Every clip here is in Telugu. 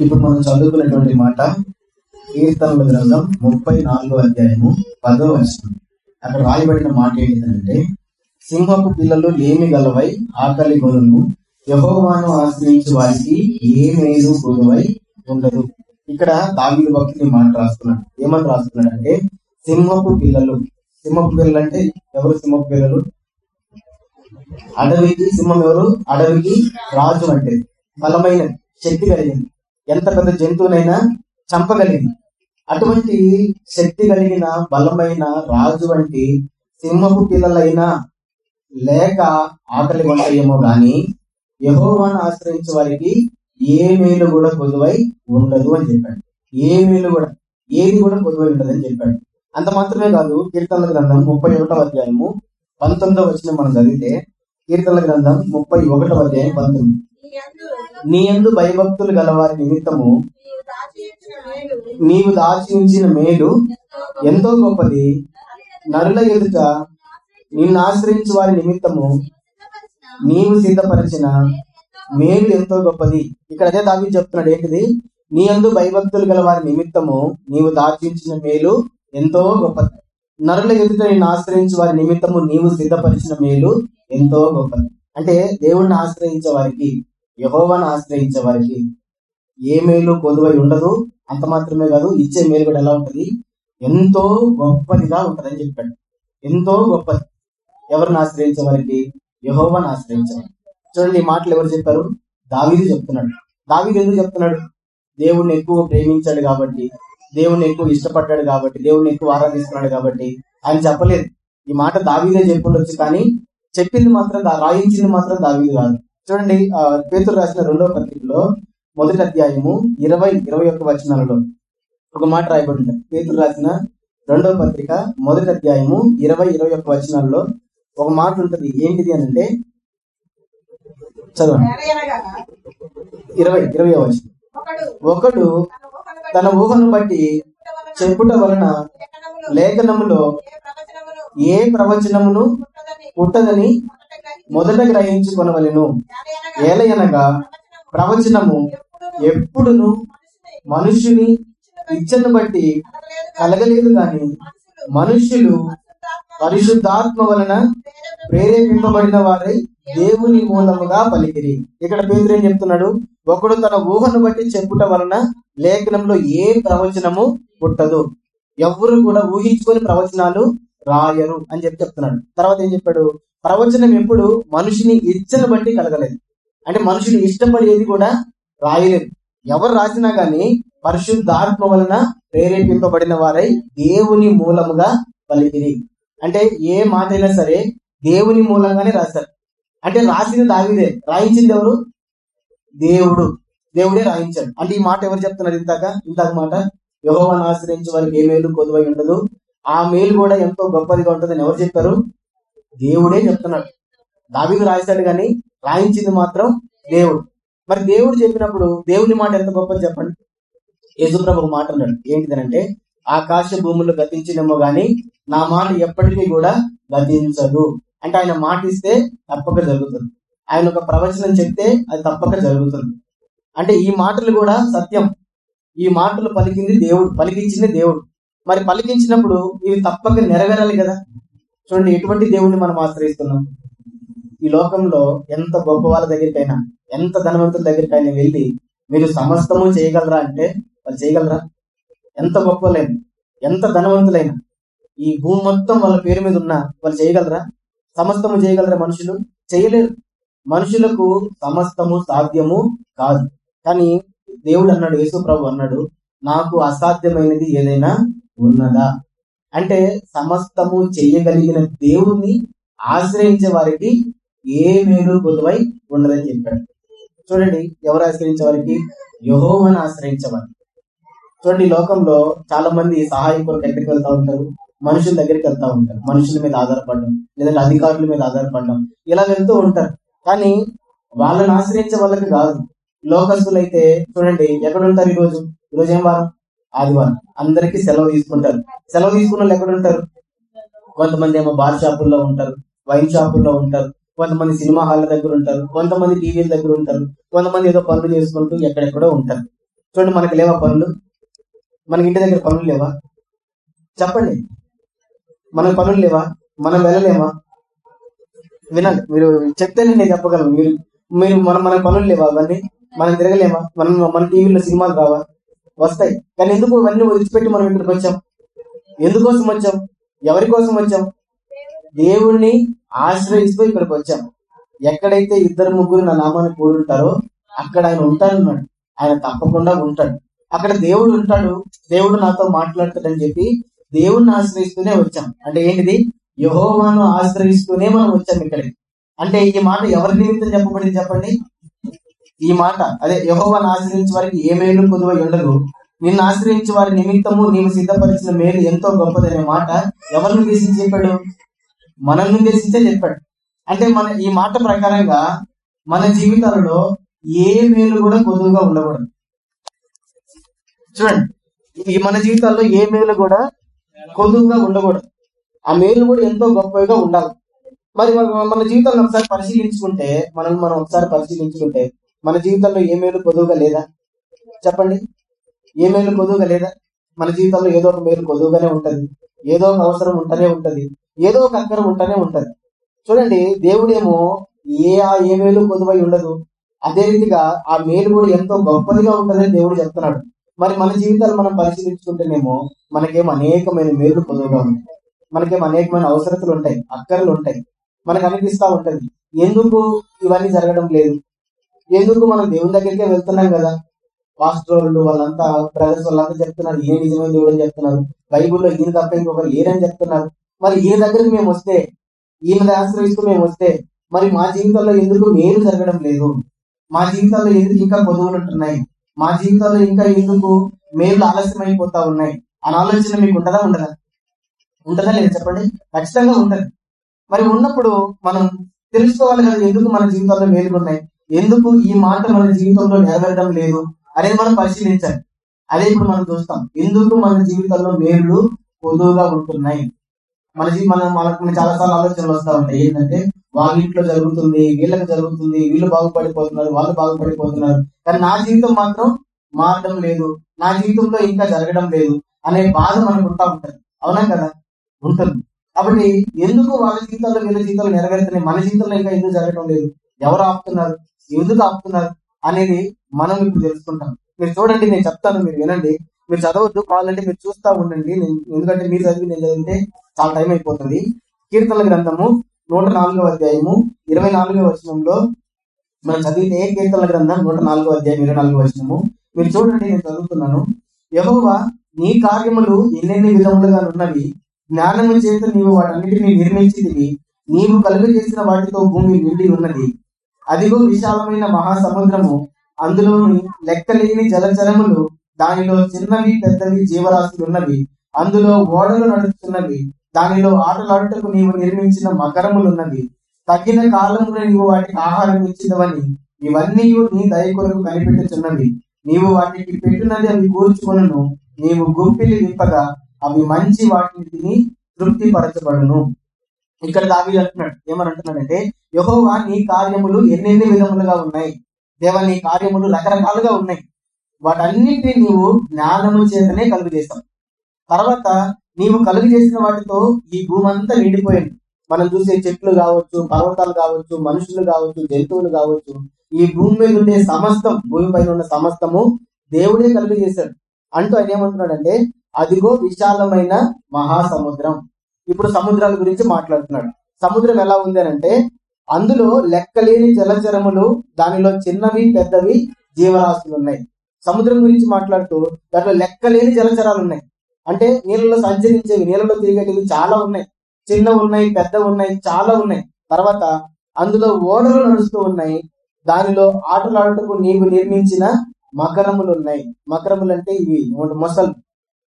ఇప్పుడు మనం చదువుకున్నటువంటి మాట కీర్తనల గ్రంథం ముప్పై నాలుగో అధ్యాయము పదో వచనం. అక్కడ రాయబడిన మాట ఏంటంటే సింహపు పిల్లలు లేమి గలవై ఆకలి గొనులు యహోవాను ఆశ్రయించే వారికి ఏ మేలు కొనువై ఉండదు. ఇక్కడ దావిది భక్తుని మాట రాస్తున్నాడు. ఏమని రాస్తున్నాడు అంటే సింహపు పిల్లలు. సింహపు పిల్లలు అంటే ఎవరు సింహపు పిల్లలు? అడవికి సింహం ఎవరు? అడవికి రాజు అంటే బలమైన శక్తి కలిగింది. ఎంత పెద్ద జంతువునైనా చంపగలిగింది అటువంటి శక్తి కలిగిన బలమైన రాజు వంటి సింహపు పిల్లలైనా లేక ఆకలి కొంటాయేమో గాని యహోవాను ఆశ్రయించే వారికి ఏ మేలు కూడా పొదువై ఉండదు అని చెప్పాడు. ఏ మేలు కూడా ఏది కూడా పొదువై ఉండదు అని చెప్పాడు. అంత మాత్రమే కాదు కీర్తనల గ్రంథం ముప్పై ఒకటో అధ్యాయము పంతొమ్మిదో వచ్చిన మనం చదివితే కీర్తన గ్రంథం ముప్పై ఒకటో అధ్యాయం పంతొమ్మిది. నీ యందు భయభక్తులు గలవారి నిమిత్తము నీవు దాచి ఉంచిన మేలు ఎంతో గొప్పది. నరుల ఎదుట నిన్ను ఆశ్రయించు వారి నిమిత్తము నీవు సిద్ధపరిచిన మేలు ఎంతో గొప్పది. ఇక్కడ అదే దావి చెప్తున్నాడు ఏంటిది? నీ అందు భయభక్తులు గల వారి నిమిత్తము నీవు దాచించిన మేలు ఎంతో గొప్పది. నరుల ఎదుట నిన్ను ఆశ్రయించే వారి నిమిత్తము నీవు సిద్ధపరిచిన మేలు ఎంతో గొప్పది. అంటే దేవుణ్ణి ఆశ్రయించే వారికి యహోవాను ఆశ్రయించే వారికి ఏ మేలు కొదువై ఉండదు అంత మాత్రమే కాదు ఇచ్చే మేలు కూడా ఎలా ఉంటది? ఎంతో గొప్పదిగా ఉంటదని చెప్పాడు. ఎంతో గొప్పది. ఎవరిని ఆశ్రయించే వారికి? యహోవాను ఆశ్రయించే చూడండి ఈ మాటలు ఎవరు చెప్పారు? దావీదు చెప్తున్నాడు. దావీదు ఎందుకు చెప్తున్నాడు? దేవుణ్ణి ఎక్కువ ప్రేమించాడు కాబట్టి. దేవుణ్ణి ఎక్కువ ఇష్టపడ్డాడు కాబట్టి దేవుణ్ణి ఎక్కువ ఆరాధిస్తున్నాడు కాబట్టి ఆయన చెప్పలేదు. ఈ మాట దావీదే చెప్పుండొచ్చు కానీ చెప్పింది మాత్రం దా- రాయించింది మాత్రం దావీదు కాదు. చూడండి ఆ, పేతురు రాసిన రెండవ పత్రికలో మొదటి అధ్యాయము ఇరవై ఇరవై ఒక్క వచనాలలో ఒక మాట రాయబడి పేతురు రాసిన రెండవ పత్రిక మొదటి అధ్యాయము ఇరవై ఇరవై ఒక్క వచనాల్లో ఒక మాట ఉంటది. ఏంటిది అని అంటే చదవండి. ఇరవై ఇరవై వచనం. ఒకడు తన ఊహను బట్టి చెప్పుట వలన లేఖనములో ఏ ప్రవచనమును పుట్టదని మొదట మొదట గ్రహించుకొనవలెను. ఏలయనగా ప్రవచనము ఎప్పుడును మనుషుని ఇచ్చను బట్టి కలగలేదు గాని మనుష్యులు పరిశుద్ధాత్మ వలన ప్రేరేపింపబడిన వారై దేవుని మూలముగా పలికిరి. ఇక్కడ పేదరేం చెప్తున్నాడు? ఒకడు తన ఊహను బట్టి చెప్పుట వలన లేఖనంలో ఏ ప్రవచనము పుట్టదు. ఎవ్వరు కూడా ఊహించుకొని ప్రవచనాలు రాయరు అని చెప్పి చెప్తున్నాడు. తర్వాత ఏం చెప్పాడు? ప్రవచనం ఎప్పుడు మనిషిని ఇచ్చను బట్టి కలగలేదు. అంటే మనుషుని ఇష్టపడేది కూడా రాయలేదు. ఎవరు రాసినా గాని పరిశుద్ధాత్మ వలన ప్రేరేపింపబడిన వారై దేవుని మూలముగా పలికిరి. అంటే ఏ మాట అయినా సరే దేవుని మూలంగానే రాశారు అంటే రాసిన దావిదే రాయించింది ఎవరు? దేవుడు దేవుడే రాయించాడు. అంటే ఈ మాట ఎవరు చెప్తున్నారు ఇంతాక ఇంతాక మాట యహోవాను ఆశ్రయించే వారికి ఏ మేలు కొదువై ఉండదు. ఆ మేలు కూడా ఎంతో గొప్పదిగా ఉంటుందని ఎవరు చెప్పారు? దేవుడే చెప్తున్నాడు. దావీదు రాశాడు కానీ రాయించింది మాత్రం దేవుడు. మరి దేవుడు చెప్పినప్పుడు దేవుని మాట ఎంత గొప్పది చెప్పండి? యజుప్రభు ఒక మాట అన్నాడు. ఏంటిదనంటే ఆకాశ భూములు గతించినమో గాని నా మాట ఎప్పటికీ కూడా గతించదు. అంటే ఆయన మాట ఇస్తే తప్పక జరుగుతుంది. ఆయన ఒక ప్రవచనం చెప్తే అది తప్పక జరుగుతుంది. అంటే ఈ మాటలు కూడా సత్యం. ఈ మాటలు పలికింది దేవుడు పలికించింది దేవుడు. మరి పలికించినప్పుడు ఇవి తప్పక నెరవేరాలి కదా? చూడండి ఎటువంటి దేవుడిని మనం ఆశ్రయిస్తున్నాం? ఈ లోకంలో ఎంత గొప్ప వాళ్ళ దగ్గరికైనా ఎంత ధనవంతుల దగ్గరికైనా వెళ్ళి మీరు సమస్తము చేయగలరా అంటే వాళ్ళు చేయగలరా? ఎంత గొప్పలైన ఎంత ధనవంతులైనా ఈ భూమి మొత్తం వాళ్ళ పేరు మీద ఉన్నా వాళ్ళు చేయగలరా? సమస్తము చేయగలరా మనుషులు? చేయలేరు. మనుషులకు సమస్తము సాధ్యము కాదు. కానీ దేవుడు అన్నాడు యేసు ప్రభు అన్నాడు నాకు అసాధ్యమైనది ఏదైనా ఉన్నదా? అంటే సమస్తము చేయగలిగిన దేవుణ్ణి ఆశ్రయించే వారికి ఏ మేలు పొదువై ఉండదని చెప్పాడు. చూడండి ఎవరు ఆశ్రయించే వారికి యహోవను ఆశ్రయించవారికి చూడండి లోకంలో చాలా మంది సహాయం కొరకు ఎక్కడికి వెళ్తా ఉంటారు? మనుషుల దగ్గరికి వెళ్తా ఉంటారు. మనుషుల మీద ఆధారపడడం లేదంటే అధికారుల మీద ఆధారపడడం. ఇలా వెళ్తూ ఉంటారు. కానీ వాళ్ళని ఆశ్రయించే వాళ్ళకి కాదు. లోకస్తులైతే చూడండి ఎక్కడ ఉంటారు ఈరోజు ఈ ఏం వారం? ఆదివారం. అందరికి సెలవు తీసుకుంటారు. సెలవు తీసుకున్న వాళ్ళు ఎక్కడ ఉంటారు కొంతమంది ఏమో బార్ షాపుల్లో ఉంటారు వైన్ షాపుల్లో ఉంటారు కొంతమంది సినిమా హాల్ దగ్గర ఉంటారు కొంతమంది టీవీల దగ్గర ఉంటారు కొంతమంది ఏదో పనులు చేసుకుంటూ ఎక్కడెక్కడో ఉంటారు. చూడండి మనకి లేవా పనులు? మనకి ఇంటి దగ్గర పనులు లేవా? చెప్పండి. మనకు పనులు లేవా? మనం వెళ్ళలేమా? వినండి. మీరు చెప్తేనే నేను చెప్పగలను. మీరు మీరు మనం మన పనులు లేవా అవన్నీ? మనం తిరగలేమా? మనం మన టీవీలో సినిమాలు రావా? వస్తాయి. కానీ ఎందుకు ఇవన్నీ వదిలిపెట్టి మనం ఇక్కడికి వచ్చాం? ఎందుకోసం వచ్చాం? ఎవరి కోసం వచ్చాం? దేవుణ్ణి ఆశ్రయిస్తూ ఇక్కడికి వచ్చాం. ఎక్కడైతే ఇద్దరు ముగ్గురు నా నామాన్ని కూడుంటారో అక్కడ ఆయన ఉంటాడన్నాడు ఆయన తప్పకుండా ఉంటాడు. అక్కడ దేవుడు ఉంటాడు. దేవుడు నాతో మాట్లాడతాడని చెప్పి దేవుణ్ణి ఆశ్రయిస్తూనే వచ్చాం. అంటే ఏంటిది? యహోవాను ఆశ్రయిస్తూనే మనం వచ్చాం ఇక్కడికి. అంటే ఈ మాట ఎవరి నిమిత్తం చెప్పబడింది చెప్పండి? ఈ మాట అదే యహోవాను ఆశ్రయించే వారికి ఏ మేలు పొదువై ఉండదు. నిన్ను ఆశ్రయించే వారి నిమిత్తము నీవు సిద్ధపరిచిన మేలు ఎంతో గొప్పదనే మాట ఎవరిని ఉద్దేశించి చెప్పాడు? మనల్ని ఉద్దేశించే చెప్పాడు. అంటే మన ఈ మాట ప్రకారంగా మన జీవితాలలో ఏ మేలు కూడా కొదువుగా ఉండకూడదు. చూడండి ఈ మన జీవితాల్లో ఏ మేలు కూడా కొదువుగా ఉండకూడదు. ఆ మేలు కూడా ఎంతో గొప్పగా ఉండాలి. మరి మన మన ఒకసారి పరిశీలించుకుంటే మనం మనం ఒకసారి పరిశీలించుకుంటే మన జీవితంలో ఏ మేలు పొదువుగా లేదా? చెప్పండి. ఏ మేలు పొదువుగా లేదా? మన జీవితంలో ఏదో ఒక మేలు పొదువుగానే ఉంటది. ఏదో ఒక అవసరం ఉంటనే ఉంటది. ఏదో ఒక అక్కరం ఉంటనే ఉంటది. చూడండి దేవుడేమో ఏ ఆ ఏ మేలు పొదువై ఉండదు. అదే రీతిగా ఆ మేలు కూడా ఎంతో గొప్పదిగా ఉంటుందని దేవుడు చెప్తున్నాడు. మరి మన జీవితాలు మనం పరిశీలించుకుంటేనేమో మనకేమో అనేకమైన మేలు పొదువుగా ఉంటాయి. మనకేమో అనేకమైన అవసరతలు ఉంటాయి అక్కర్లు ఉంటాయి మనకు అనిపిస్తా ఉంటుంది ఎందుకు ఇవన్నీ జరగడం లేదు? ఎందుకు మనం దేవుని దగ్గరికే వెళ్తున్నాం కదా? పాస్టర్ వాళ్ళు వాళ్ళంతా బ్రదర్స్ వాళ్ళంతా చెప్తున్నారు ఏ నిజమే దేవుడు అని చెప్తున్నారు. బైబుల్లో ఈయన తప్ప ఇంకొకరు లేరని చెప్తున్నారు. మరి ఈయన దగ్గరికి మేము వస్తే ఈయన ఆశ్రయిస్తూ మేము వస్తే మరి మా జీవితంలో ఎందుకు మేలు జరగడం లేదు? మా జీవితంలో ఎందుకు ఇంకా పొదువులు ఉంటున్నాయి? మా జీవితంలో ఇంకా ఎందుకు మేలు ఆలస్యం అయిపోతా ఉన్నాయి? అని ఆలోచన మీకు ఉంటదా ఉండదా? ఉంటుందా లేదు చెప్పండి? ఖచ్చితంగా ఉంటుంది. మరి ఉన్నప్పుడు మనం తెలుసుకోవాలి కదా ఎందుకు మన జీవితంలో మేలు ఉన్నాయి? ఎందుకు ఈ మాట మన జీవితంలో నెరవేరడం లేదు? అనేది మనం పరిశీలించాలి. అదే ఇప్పుడు మనం చూస్తాం. ఎందుకు మన జీవితంలో మేలు పొదువుగా ఉంటున్నాయి? మన మనం మన మనకు చాలా సార్లు ఆలోచనలు వస్తూ ఉంటాయి. ఏంటంటే వాళ్ళ ఇంట్లో జరుగుతుంది వీళ్ళకి జరుగుతుంది వీళ్ళు బాగుపడిపోతున్నారు వాళ్ళు బాగుపడిపోతున్నారు. కానీ నా జీవితం మాత్రం మారడం లేదు. నా జీవితంలో ఇంకా జరగడం లేదు అనే బాధ మనకు ఉంటా ఉంటుంది. అవునా కదా? ఉంటుంది. కాబట్టి ఎందుకు వాళ్ళ జీవితాల్లో వీళ్ళ జీవితాలు నెరవేరుతున్నాయి? మన జీవితంలో ఇంకా ఎందుకు జరగడం లేదు? ఎవరు ఆపుతున్నారు? ఎందుకు ఆపుతున్నారు? అనేది మనం ఇప్పుడు తెలుసుకుంటాం. మీరు చూడండి నేను చెప్తాను మీరు వినండి. మీరు చదవద్దు కావాలంటే మీరు చూస్తా ఉండండి. ఎందుకంటే మీరు చదివి నేను చదివితే చాలా టైం అయిపోతుంది. కీర్తనల గ్రంథము నూట నాలుగవ అధ్యాయము ఇరవై నాలుగవ వచనంలో మనం చదివితే ఏ కీర్తనల గ్రంథం నూట నాలుగవ అధ్యాయం ఇరవై నాలుగవ వచనము. మీరు చూడండి నేను చదువుతున్నాను. యెహోవా నీ కార్యములు ఎన్నెన్ని విధములుగా ఉన్నవి జ్ఞానము చేత నీవు వాటన్నిటిని నిర్మించింది నీవు కలుగు చేసిన వాటితో భూమి నిండి ఉన్నది. అదిగో విశాలమైన మహాసముద్రము. అందులోని లెక్కలేని జలచరములు దానిలో చిన్నవి పెద్దవి జీవరాశులు ఉన్నవి అందులో ఓడలు నడుస్తున్నవి. దానిలో ఆటలాడుటకు నీవు నిర్మించిన మకరములున్నవి. తగిన కాలంలో నీవు వాటికి ఆహారం ఇచ్చినవని. ఇవన్నీ నీ దయ కొరకు కనిపెట్టుచున్నవి. నీవు వాటికి పెట్టినది అవి కూర్చుకొనును. నీవు గుప్పిలి విప్పగా. అవి మంచి వాటిని తిని తృప్తిపరచబడను ఇక్కడ దావి అంటున్నాడు ఏమని అంటున్నాడంటే యహోవా నీ కార్యములు ఎన్నెన్ని విధములుగా ఉన్నాయి? దేవ నీ కార్యములు రకరకాలుగా ఉన్నాయి. వాటన్నిటిని నీవు జ్ఞానము చేతనే కలుగు చేస్తావు. తర్వాత నీవు కలుగు చేసిన వాటితో ఈ భూమంతా నిండిపోయింది. మనం చూసే చెట్లు కావచ్చు పర్వతాలు కావచ్చు మనుషులు కావచ్చు జంతువులు కావచ్చు ఈ భూమి మీద ఉండే సమస్తం భూమి పైన ఉన్న సమస్తము దేవుడే కలుగు చేశాడు. అంటూ ఆయన ఏమంటున్నాడంటే అదిగో విశాలమైన మహాసముద్రం. ఇప్పుడు సముద్రాల గురించి మాట్లాడుతున్నాడు. సముద్రం ఎలా ఉంది అంటే అందులో లెక్కలేని జలచరములు దానిలో చిన్నవి పెద్దవి జీవరాశులు ఉన్నాయి. సముద్రం గురించి మాట్లాడుతూ దాంట్లో లెక్కలేని జలచరాలు ఉన్నాయి. అంటే నీళ్ళలో సంచరించేవి నీళ్ళలో తిరిగేటివి చాలా ఉన్నాయి. చిన్నవి ఉన్నాయి పెద్దవి ఉన్నాయి చాలా ఉన్నాయి. తర్వాత అందులో ఓడలు నడుస్తూ ఉన్నాయి. దానిలో ఆటలాడుటకు నీవు నిర్మించిన మకరములు ఉన్నాయి. మకరములు అంటే ఇవి మొసలు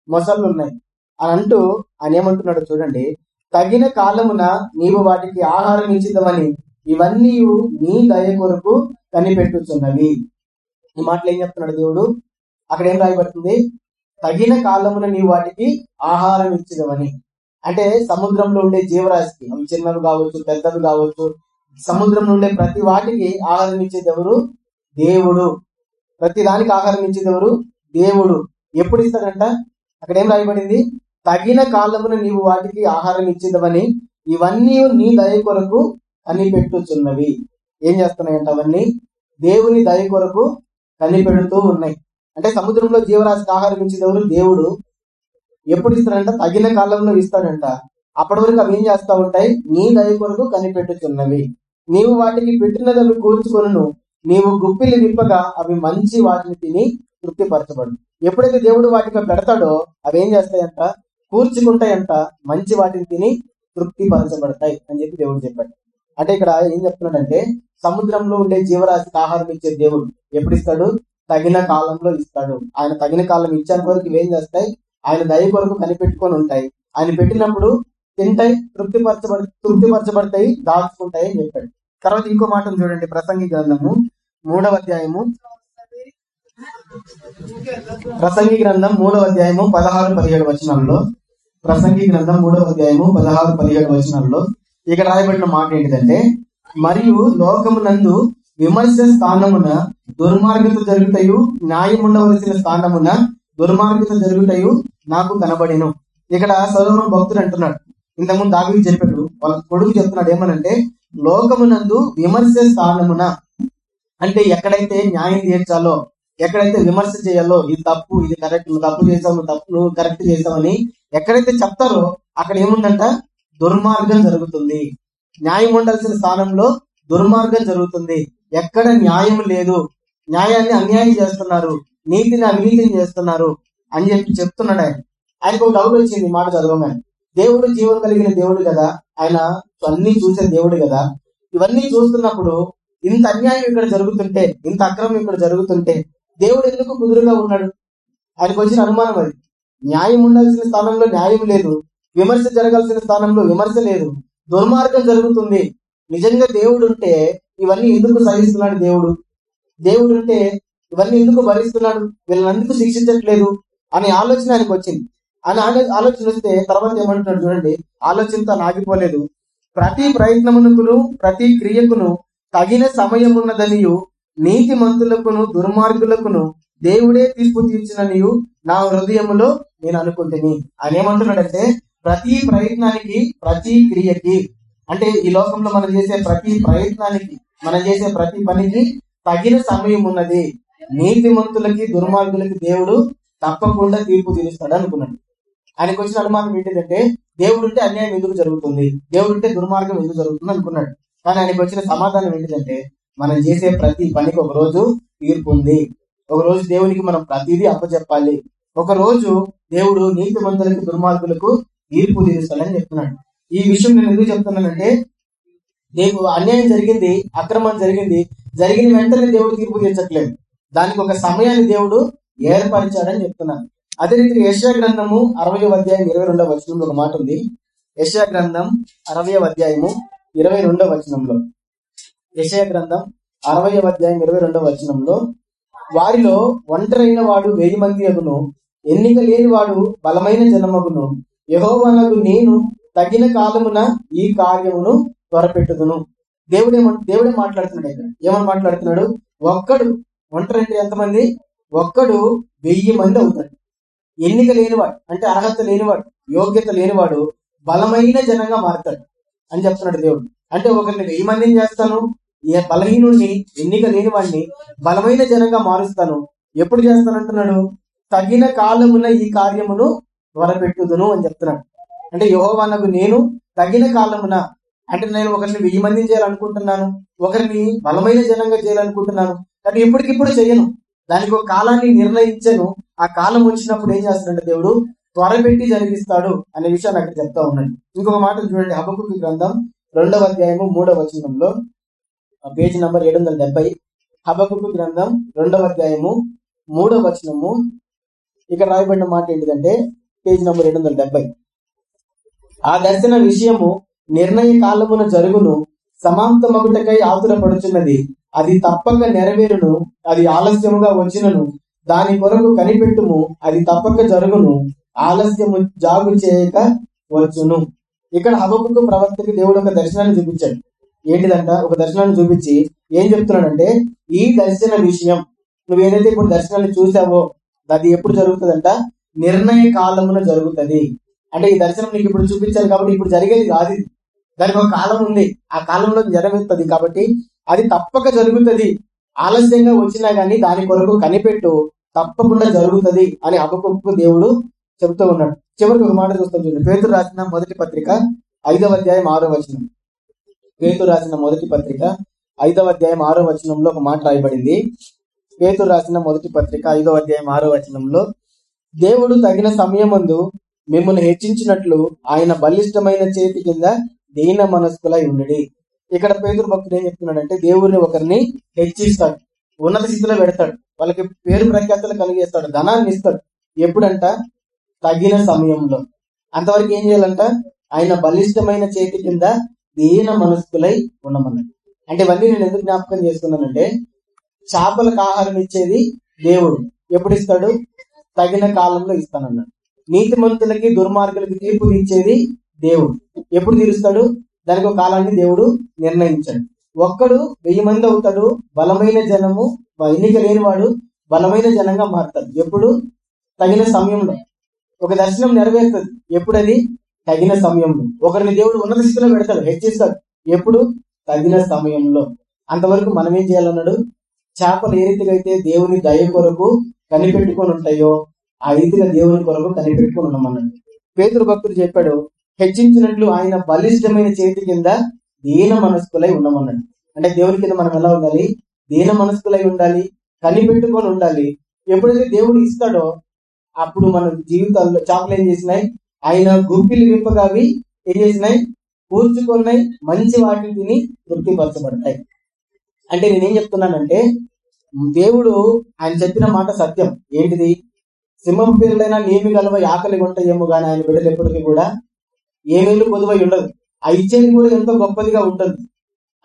మొసళ్ళు ఉన్నాయి. అని అంటూ ఆయన ఏమంటున్నాడు చూడండి. తగిన కాలమున నీవు వాటికి ఆహారం ఇచ్చిదవని ఇవన్నీ నీ దయ కొరకు కనిపెట్టుచున్నవి. ఈ మాటలు ఏం చెప్తున్నాడు దేవుడు? అక్కడ ఏం రాయబడుతుంది? తగిన కాలమున నీవు వాటికి ఆహారం ఇచ్చిదవని. అంటే సముద్రంలో ఉండే జీవరాశికి అవి చిన్నవి కావచ్చు పెద్దవి కావచ్చు సముద్రం నుండే ప్రతి వాటికి ఆహారం ఇచ్చేది ఎవరు? దేవుడు. ప్రతి దానికి ఆహారం ఇచ్చేది ఎవరు? దేవుడు. ఎప్పుడు ఇస్తాడంట? అక్కడ ఏం రాయబడింది? తగిన కాలమున నీవు వాటికి ఆహారం ఇచ్చేదవని ఇవన్నీ నీ దయ కొరకు కనిపెట్టుచున్నవి. ఏం చేస్తున్నాయంట అవన్నీ? దేవుని దయ కొరకు కనిపెడుతూ ఉన్నాయి. అంటే సముద్రంలో జీవరాశికి ఆహారం ఇచ్చేదవరు? దేవుడు. ఎప్పుడు ఇస్తాడంట? తగిన కాలంలో ఇస్తాడంట. అప్పటి వరకు అవి ఏం చేస్తా ఉంటాయి? నీ దయ కొరకు కనిపెట్టుచున్నవి. నీవు వాటికి పెట్టినది అవి కూర్చుకొను నీవు గుప్పిలు విప్పగా అవి మంచి వాటిని తిని తృప్తిపరచబడు ఎప్పుడైతే దేవుడు వాటికి పెడతాడో అవి ఏం చేస్తాయంట? కూర్చుకుంటాయంట. మంచి వాటిని తిని తృప్తిపరచబడతాయి అని చెప్పి దేవుడు చెప్పాడు. అంటే ఇక్కడ ఏం చెప్తున్నాడంటే సముద్రంలో ఉండే జీవరాశికి ఆహారం ఇచ్చే దేవుడు ఎప్పుడు ఇస్తాడు? తగిన కాలంలో ఇస్తాడు. ఆయన తగిన కాలం ఇచ్చేంత వరకు ఇవేం చేస్తాయి? ఆయన దయ కొరకు కనిపెట్టుకొని ఉంటాయి. ఆయన పెట్టినప్పుడు తింటాయి తృప్తిపరచబడ తృప్తిపరచబడతాయి దాచుకుంటాయి అని చెప్పాడు. తర్వాత ఇంకో మాటను చూడండి. ప్రసంగి గ్రంథము మూడవ అధ్యాయము ప్రసంగి గ్రంథం మూడవ అధ్యాయము పదహారు పదిహేడు వచనంలో ప్రసంగి గ్రంథం మూడవ అధ్యాయము పదహారు పదిహేడు వచనంలో ఇక్కడ రాయబడిన మాట ఏంటిదంటే మరియు లోకమునందు విమర్శ స్థానమున దుర్మార్గత జరుగుటయు న్యాయం ఉండవలసిన స్థానమున దుర్మార్గత జరుగుటయు నాకు కనబడిను. ఇక్కడ సొలొమోను భక్తుడు అంటున్నాడు. ఇంతకుముందు దావి చెప్పాడు వాళ్ళ కొడుకు చెప్తున్నాడు ఏమనంటే లోకమునందు విమర్శ స్థానమున అంటే ఎక్కడైతే న్యాయం తీర్చాలో ఎక్కడైతే విమర్శ చేయాలో ఇది తప్పు ఇది కరెక్ట్ నువ్వు తప్పు చేసావు నువ్వు తప్పు నువ్వు కరెక్ట్ చేసావని ఎక్కడైతే చెప్తారో అక్కడ ఏముందంట? దుర్మార్గం జరుగుతుంది. న్యాయం ఉండాల్సిన స్థానంలో దుర్మార్గం జరుగుతుంది. ఎక్కడ న్యాయం లేదు. న్యాయాన్ని అన్యాయం చేస్తున్నారు. నీతిని అవినీతిని చేస్తున్నారు అని చెప్పి చెప్తున్నాడు ఆయన. ఆయనకు ఒక డౌట్ వచ్చింది మాట చదవగానే. దేవుడు జీవం కలిగిన దేవుడు కదా. ఆయన అన్ని చూసే దేవుడు కదా. ఇవన్నీ చూస్తున్నప్పుడు ఇంత అన్యాయం ఇక్కడ జరుగుతుంటే ఇంత అక్రమం ఇక్కడ జరుగుతుంటే దేవుడు ఎందుకు కుదురుగా ఉన్నాడు? ఆయనకు వచ్చిన అనుమానం అది. న్యాయం ఉండాల్సిన స్థానంలో న్యాయం లేదు. విమర్శ జరగాల్సిన స్థానంలో విమర్శ లేదు. దుర్మార్గం జరుగుతుంది. నిజంగా దేవుడు ఉంటే ఇవన్నీ ఎందుకు సహిస్తున్నాడు దేవుడు? దేవుడు ఉంటే ఇవన్నీ ఎందుకు భరిస్తున్నాడు? వీళ్ళని ఎందుకు శిక్షించట్లేదు? అనే ఆలోచన ఆయనకు వచ్చింది. అని ఆలోచన వస్తే తర్వాత ఏమంటున్నాడు చూడండి. ఆలోచనతో ఆగిపోలేదు ప్రతి ప్రయత్నమునకును ప్రతి క్రియకును తగిన సమయమున్నదనియు నీతి మంతులకును దుర్మార్గులకును దేవుడే తీర్పు తీర్చిననియు నా హృదయములో నేను అనుకుంటుని. ఆయన ఏమంటున్నాడంటే ప్రతి ప్రయత్నానికి ప్రతి క్రియకి అంటే ఈ లోకంలో మనం చేసే ప్రతి ప్రయత్నానికి మనం చేసే ప్రతి పనికి తగిన సమయం ఉన్నది. నీతిమంతులకి దుర్మార్గులకి దేవుడు తప్పకుండా తీర్పు తీరుస్తాడు అనుకున్నాడు. ఆయనకు వచ్చిన అనుమానం ఏంటిదంటే దేవుడు ఉంటే అన్యాయం ఎందుకు జరుగుతుంది? దేవుడు ఉంటే దుర్మార్గం ఎందుకు జరుగుతుంది అనుకున్నాడు. కానీ ఆయనకు వచ్చిన సమాధానం ఏంటిదంటే మనం చేసే ప్రతి పనికి ఒక రోజు తీర్పు ఉంది. ఒక రోజు దేవునికి మనం ప్రతిదీ అప్పచెప్పాలి. ఒక రోజు దేవుడు నీతి మంతులకు దుర్మార్గులకు తీర్పు తీరుస్తాడని చెప్తున్నాడు. ఈ విషయం నేను ఎందుకు చెప్తున్నానంటే నీకు అన్యాయం జరిగింది అక్రమం జరిగింది జరిగిన వెంటనే దేవుడు తీర్పు తీర్చట్లేదు. దానికి ఒక సమయాన్ని దేవుడు ఏర్పరిచాడని చెప్తున్నాను. అదే రీతి యశా గ్రంథము అరవై అధ్యాయం ఇరవై రెండవ వచనంలో ఒక మాట ఉంది. యశా గ్రంథం అరవై అధ్యాయము ఇరవై రెండవ వచనంలో. యశయ గ్రంథం అరవై అధ్యాయం ఇరవై రెండవ వచనంలో వారిలో ఒంటరైన వాడు వెయ్యి మంది అగును. ఎన్నిక లేని వాడు బలమైన జనమగును. యహోవనకు నేను తగిన కాలమున ఈ కార్యమును త్వరపెట్టుదును. దేవుడు దేవుడే మాట్లాడుతున్నాడు ఇక్కడ. ఏమని మాట్లాడుతున్నాడు? ఒక్కడు ఒంటరి ఎంతమంది? ఒక్కడు వెయ్యి మంది అవుతాడు. ఎన్నిక లేనివాడు అంటే అర్హత లేనివాడు యోగ్యత లేనివాడు బలమైన జనంగా మారుతాడు అని చెప్తున్నాడు దేవుడు. అంటే ఒకరిని వెయ్యి మందిని చేస్తాను ఏ బలహీనుడిని ఎన్నిక లేని వాడిని బలమైన జనంగా మారుస్తాను. ఎప్పుడు చేస్తానంటున్నాడు? తగిన కాలమున ఈ కార్యమును త్వరపెట్టుదును అని చెప్తున్నాడు. అంటే యహోవానకు నేను తగిన కాలమున అంటే నేను ఒకరిని వెయ్యి మందిని చేయాలనుకుంటున్నాను ఒకరిని బలమైన జనంగా చేయాలనుకుంటున్నాను కానీ ఎప్పటికిప్పుడు చేయను. దానికి ఒక కాలాన్ని నిర్ణయించాను. ఆ కాలం వచ్చినప్పుడు ఏం చేస్తాడంటే దేవుడు త్వరపెట్టి జరిగిస్తాడు అనే విషయాన్ని అక్కడ చెప్తా ఉన్నాడు. ఇంకొక మాట చూడండి హబకుకి గ్రంథం రెండవ అధ్యాయము మూడవ వచనంలో. పేజ్ నంబర్ ఏడు వందల డెబ్బై హబకుకు గ్రంథం రెండవ అధ్యాయము మూడవ వచనము ఇక్కడ రాయబడిన మాట ఏంటిదంటే పేజ్ నంబర్ ఏడు వందల డెబ్బై ఆ దర్శన విషయము నిర్ణయ కాలమున జరుగును సమాంతమగుటకై ఆతురపడుచున్నది. అది తప్పక నెరవేరును అది ఆలస్యముగా వచ్చినను. దాని కొరకు కనిపెట్టుము అది తప్పక జరుగును ఆలస్యము జాగు చేయక వచ్చును. ఇక్కడ హబకు ప్రవర్తకు దేవుడు ఒక దర్శనాన్ని చూపించాడు. ఏంటిదంట? ఒక దర్శనాన్ని చూపించి ఏం చెప్తున్నాడంటే ఈ దర్శన విషయం. నువ్వు ఏదైతే ఇప్పుడు దర్శనాన్ని చూసావో అది ఎప్పుడు జరుగుతుందంట? నిర్ణయ కాలమున జరుగుతది. అంటే ఈ దర్శనం నీకు ఇప్పుడు చూపించాలి కాబట్టి ఇప్పుడు జరిగేది కాదు దానికి ఒక కాలం ఉంది. ఆ కాలంలో జరుగుతుంది కాబట్టి అది తప్పక జరుగుతుంది. ఆలస్యంగా వచ్చినా గానీ దాని కొరకు కనిపెట్టు. తప్పకుండా జరుగుతుంది అని అపకొప్పు దేవుడు చెబుతూ ఉన్నాడు. చివరికి ఒక మాట చూస్తాం చూడండి. పేతురు రాసిన మొదటి పత్రిక ఐదవ అధ్యాయం ఆరో వచనం. పేతురు రాసిన మొదటి పత్రిక ఐదవ అధ్యాయం ఆరో వచనంలో ఒక మాట రాయబడింది. పేతురు రాసిన మొదటి పత్రిక ఐదవ అధ్యాయం ఆరో వచనంలో దేవుడు తగిన సమయమందు మిమ్మల్ని హెచ్చించినట్లు ఆయన బలిష్టమైన చేతి కింద దీన మనస్కులై ఉండడి. ఇక్కడ పేదరు భక్తుడు ఏం చెప్తున్నాడంటే దేవుడిని ఒకరిని హెచ్చిస్తాడు ఉన్నత స్థితిలో పెడతాడు వాళ్ళకి పేరు ప్రఖ్యాతలు కలిగేస్తాడు ధనాన్ని ఇస్తాడు. ఎప్పుడంట? తగిన సమయంలో. అంతవరకు ఏం చేయాలంట? ఆయన బలిష్టమైన చేతి కింద దీన మనస్కులై ఉండమన్నాడు అంటే ఇవన్నీ నేను ఎందుకు జ్ఞాపకం చేసుకున్నానంటే చేపలకు ఆహారం ఇచ్చేది దేవుడు. ఎప్పుడు ఇస్తాడు? తగిన కాలంలో ఇస్తానన్నాడు. నీతిమంతులకి దుర్మార్గులకి తీర్పు తీర్చేది దేవుడు. ఎప్పుడు తీరుస్తాడు? దానికి ఒక కాలాన్ని దేవుడు నిర్ణయించాడు. ఒక్కడు వెయ్యి మంది అవుతాడు బలమైన జనము ఎన్నిక లేనివాడు బలమైన జనంగా మారుతాడు. ఎప్పుడు? తగిన సమయంలో. ఒక దర్శనం నెరవేరుతుంది. ఎప్పుడది? తగిన సమయంలో. ఒకరిని దేవుడు ఉన్నత స్థితిలో పెడతాడు హెచ్చిస్తాడు. ఎప్పుడు? తగిన సమయంలో. అంతవరకు మనం ఏం చేయాలన్నాడు? చేపలు ఏ రీతిగా అయితే దేవుని దయ కొరకు కనిపెట్టుకొని ఉంటాయో ఆ రీతిగా దేవుని కొరకు కనిపెట్టుకొని ఉన్నామన్నాడు పేతురు భక్తుడు చెప్పాడు హెచ్చించినట్లు ఆయన బలిష్టమైన చేతి కింద దీన మనస్కులై ఉండమన్నాడు. అంటే దేవుని కింద మనం ఎలా ఉండాలి? దీన మనస్కులై ఉండాలి కనిపెట్టుకొని ఉండాలి. ఎప్పుడైతే దేవుడు ఇస్తాడో అప్పుడు మన జీవితాల్లో చేపలు ఏం చేసినాయి? ఆయన గుప్పిలు విప్పగా అవి ఏం చేసినాయి? కూర్చుకున్నాయి మంచి వాటిని తిని తృప్తిపరచబడతాయి. అంటే నేనేం చెప్తున్నానంటే దేవుడు ఆయన చెప్పిన మాట సత్యం. ఏంటిది? సింహం పిల్లలైనా ఏమి గలవ ఆకలి ఉంటాయేమో గాని ఆయన బిడ్డలు ఎప్పటికీ కూడా ఏమేలు పొదువై ఉండదు. ఆ ఇచ్చేది కూడా ఎంతో గొప్పదిగా ఉంటుంది.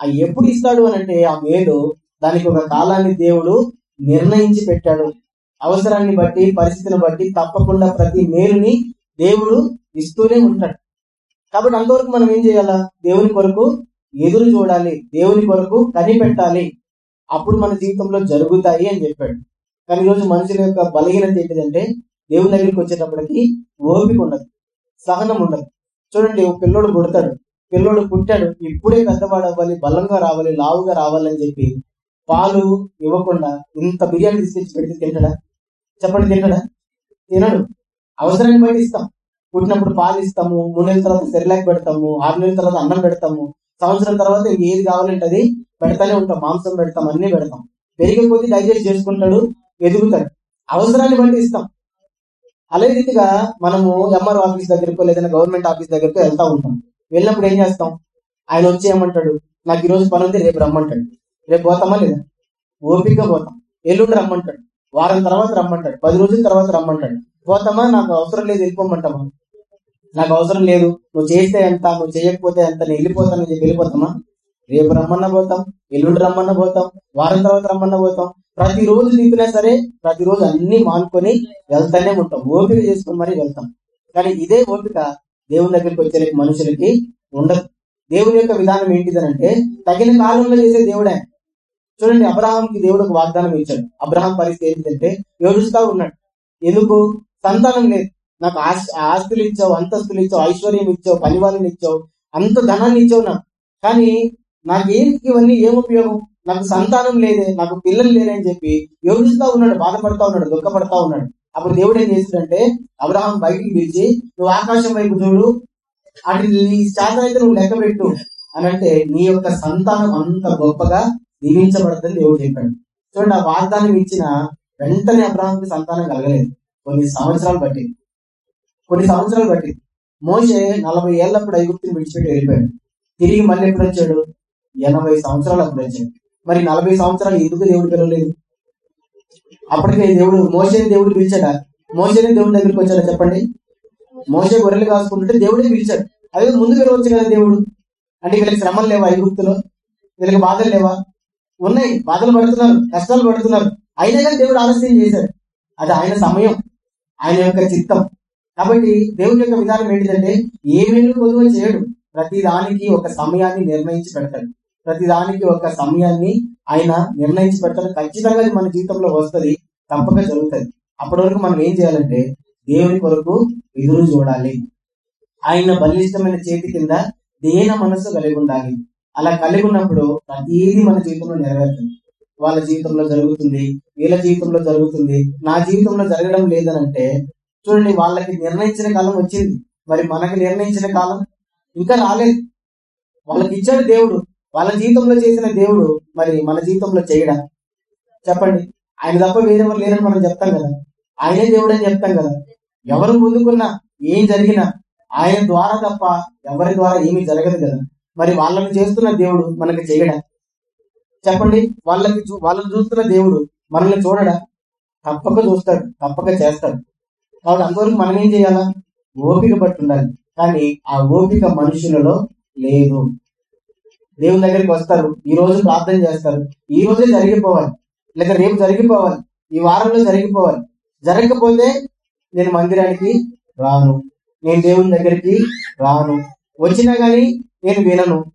ఆ ఎప్పుడు ఇస్తాడు అని అంటే ఆ మేలు దానికి ఒక కాలాన్ని దేవుడు నిర్ణయించి పెట్టాడు. అవసరాన్ని బట్టి పరిస్థితిని బట్టి తప్పకుండా ప్రతి మేలుని దేవుడు ఇస్తూనే ఉంటాడు. కాబట్టి అంతవరకు మనం ఏం చేయాలా? దేవుని కొరకు ఎదురు చూడాలి. దేవుని కొరకు కనిపెట్టాలి. అప్పుడు మన జీవితంలో జరుగుతాయి అని చెప్పాడు. కానీ ఈరోజు మనుషుల యొక్క బలహీనత ఏంటిదంటే దేవుని దగ్గరికి వచ్చేటప్పటికి ఓపిక ఉండదు. సహనం ఉండదు. చూడండి ఓ పిల్లోడు పుడతాడు. పిల్లోడు పుట్టాడు. ఇప్పుడే పెద్దవాడు అవ్వాలి బలంగా రావాలి లావుగా రావాలని చెప్పి పాలు ఇవ్వకుండా ఇంత బిర్యానీ తీసుకొచ్చి పెడితే తింటాడా? చెప్పండి తింటాడా? తినడు. అవసరాన్ని బట్టి ఇస్తాం. పుట్టినప్పుడు పాలు ఇస్తాము మూడు నెలల తర్వాత సెరిలాక్ పెడతాము ఆరు నెలల తర్వాత అన్నం పెడతాము. సంవత్సరం తర్వాత ఏది కావాలంటే అది పెడతానే ఉంటాం మాంసం పెడతాం అన్ని పెడతాం. పెరిగే కొద్దీ డైజెస్ట్ చేసుకుంటాడు ఎదుగుతాడు. అవసరాన్ని బట్టి ఇస్తాం. అదే రీతిగా మనము ఎంఆర్ ఆఫీస్ దగ్గరకు లేదైనా గవర్నమెంట్ ఆఫీస్ దగ్గరకు వెళ్తా ఉంటాం. వెళ్ళినప్పుడు ఏం చేస్తాం? ఆయన వచ్చి ఏమంటాడు? నాకు ఈ రోజు పని ఉంది రేపు రమ్మంటాడు. రేపు పోతామా లేదా? ఓపికగా పోతాం. ఎల్లుండి రమ్మంటాడు. వారం తర్వాత రమ్మంటాడు. పది రోజుల తర్వాత రమ్మంటాడు. పోతామా? నాకు అవసరం లేదు వెళ్ళిపోమంటామా? నాకు అవసరం లేదు. నువ్వు చేస్తే ఎంత నువ్వు చేయకపోతే ఎంత నేను వెళ్ళిపోతానని చెప్పి వెళ్ళిపోతామా? రేపు రమ్మన్నా పోతాం ఎల్లుండి రమ్మన్నా పోతాం వారం తర్వాత రమ్మన్నా పోతాం. ప్రతిరోజు దింపినా సరే ప్రతిరోజు అన్ని మానుకొని వెళ్తానే ఉంటాం. ఓపిక చేసుకుని మరీ వెళ్తాం. కానీ ఇదే ఓపిక దేవుని దగ్గరికి వచ్చే మనుషులకి ఉండదు. దేవుని యొక్క విధానం ఏంటిదనంటే తగిన కాలంలో చేసే దేవుడే. చూడండి అబ్రహాంకి దేవుడు ఒక వాగ్దానం ఇచ్చాడు. అబ్రహాం పరిస్థితి ఏంటిదంటే ఏడుస్తా ఉన్నాడు. ఎందుకు? సంతానం లేదు. నాకు ఆస్తులు ఇచ్చావు అంతస్తులు ఇచ్చావు ఐశ్వర్యం ఇచ్చావు పనివాళ్ళని ఇచ్చావు అంత ధనాన్ని ఇచ్చావు నాకు. కానీ నాకేం ఇవన్నీ ఏం ఉపయోగం? నాకు సంతానం లేదే నాకు పిల్లలు లేరే అని చెప్పి యోగిస్తా ఉన్నాడు బాధపడతా ఉన్నాడు దుఃఖపడతా ఉన్నాడు. అప్పుడు దేవుడు ఏం చేసిందంటే అబ్రహాం బయటికి పిలిచి నువ్వు ఆకాశం వైపు చూడు అటు నీ శాతం అయితే నువ్వు లెక్క పెట్టు అని అంటే నీ యొక్క సంతానం అంత గొప్పగా దీవించబడుతుంది దేవుడు చెప్పాడు. చూడండి ఆ వాగ్దానం ఇచ్చిన వెంటనే అబ్రహాంకి సంతానం కలగలేదు. కొన్ని సంవత్సరాలు పట్టింది. కొన్ని సంవత్సరాలు పట్టింది. మోసే నలభై ఏళ్ళప్పుడు ఐగుప్తిని విడిచిపెట్టి వెళ్ళిపోయాడు. తిరిగి మళ్ళీ ఎప్పుడు వచ్చాడు? ఎనభై సంవత్సరాలు అప్పుడు వచ్చాడు. మరి నలభై సంవత్సరాలు ఎందుకు దేవుడు పిలవలేదు? అప్పటికే దేవుడు మోసేని దేవుడు పిలిచాడా? మోసేని దేవుడి దగ్గరికి వచ్చాడా చెప్పండి? మోసే గొర్రెలు కాసుకుంటుంటే దేవుడే పిలిచాడు. అదే ముందు పిలవచ్చు కదా దేవుడు? అంటే వీళ్ళకి శ్రమలు లేవా ఐగుప్తులో? వీళ్ళకి బాధలు లేవా? ఉన్నాయి. బాధలు పడుతున్నారు. కష్టాలు పడుతున్నారు. అయినా కానీ దేవుడు ఆలస్యం చేశాడు. అది ఆయన సమయం. ఆయన యొక్క చిత్తం. కాబట్టి దేవుని యొక్క విధానం ఏంటిదంటే ఏమేమి పొదువు చేయడు. ప్రతి దానికి ఒక సమయాన్ని నిర్ణయించి పెడతాడు. ప్రతి దానికి ఒక సమయాన్ని ఆయన నిర్ణయించి పెడతాడు. ఖచ్చితంగా మన జీవితంలో వస్తుంది తప్పక జరుగుతుంది. అప్పటి వరకు మనం ఏం చేయాలంటే దేవుని కొరకు ఎదురు చూడాలి. ఆయన బలిష్టమైన చేతి కింద దేన మనస్సు కలిగి ఉండాలి. అలా కలిగి ఉన్నప్పుడు ప్రతిదీ మన జీవితంలో నెరవేరుతుంది. వాళ్ళ జీవితంలో జరుగుతుంది. వీళ్ళ జీవితంలో జరుగుతుంది. నా జీవితంలో జరగడం లేదనంటే చూడండి వాళ్ళకి నిర్ణయించిన కాలం వచ్చింది. మరి మనకి నిర్ణయించిన కాలం ఇంకా రాలేదు. వాళ్ళకి ఇచ్చాడు దేవుడు. వాళ్ళ జీవితంలో చేసిన దేవుడు మరి మన జీవితంలో చేయడా? చెప్పండి. ఆయన తప్ప వేరెవరు లేరని మనం చెప్తాం కదా. ఆయనే దేవుడు అని చెప్తాం కదా. ఎవరు ముందుకున్నా ఏం జరిగినా ఆయన ద్వారా తప్ప ఎవరి ద్వారా ఏమీ జరగదు కదా. మరి వాళ్ళని చేస్తున్న దేవుడు మనకి చేయడా? చెప్పండి. వాళ్ళకి చూ- వాళ్ళని చూస్తున్న దేవుడు మనల్ని చూడడా? తప్పక చూస్తాడు తప్పక చేస్తాడు. కాబట్టి అంతవరకు మనం ఏం చేయాలా? ఓపిక పట్టి ఉండాలి కానీ ఆ ఓపిక మనుషులలో లేదు. దేవుని దగ్గరికి వస్తారు ఈ రోజు ప్రార్థన చేస్తారు ఈ రోజే జరిగిపోవాలి. లేక రేపు జరిగిపోవాలి ఈ వారంలో జరిగిపోవాలి. జరగకపోతే నేను మందిరానికి రాను నేను దేవుని దగ్గరికి రాను. వచ్చినా గానీ నేను వినను.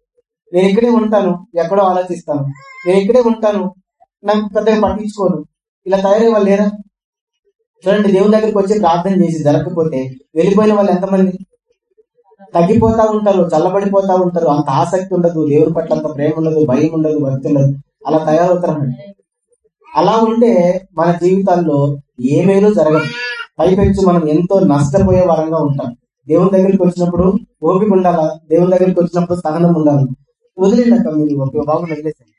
నేను ఇక్కడే ఉంటాను ఎక్కడో ఆలోచిస్తాను. నేను ఇక్కడే ఉంటాను నాకు పెద్దగా పట్టించుకోను ఇలా తయారయ్యే వాళ్ళు లేరా? చూడండి దేవుని దగ్గరికి వచ్చి ప్రార్థన చేసి జరగకపోతే వెళ్ళిపోయిన వాళ్ళు ఎంతమంది? తగ్గిపోతా ఉంటారు చల్లబడిపోతా ఉంటారు అంత ఆసక్తి ఉండదు దేవుని పట్ల అంత ప్రేమ ఉండదు భయం ఉండదు భక్తి ఉండదు. అలా తయారవుతారన్నమాట అలా ఉంటే మన జీవితాల్లో ఏమేనూ జరగదు. పైపెంచి మనం ఎంతో నష్టపోయే వారంగా ఉంటాం. దేవుని దగ్గరికి వచ్చినప్పుడు ఓపిక ఉండాలా? దేవుని దగ్గరికి వచ్చినప్పుడు సహనం ఉండాలి? వదిలేండి మీరు ఒక బాబు వదిలేసండి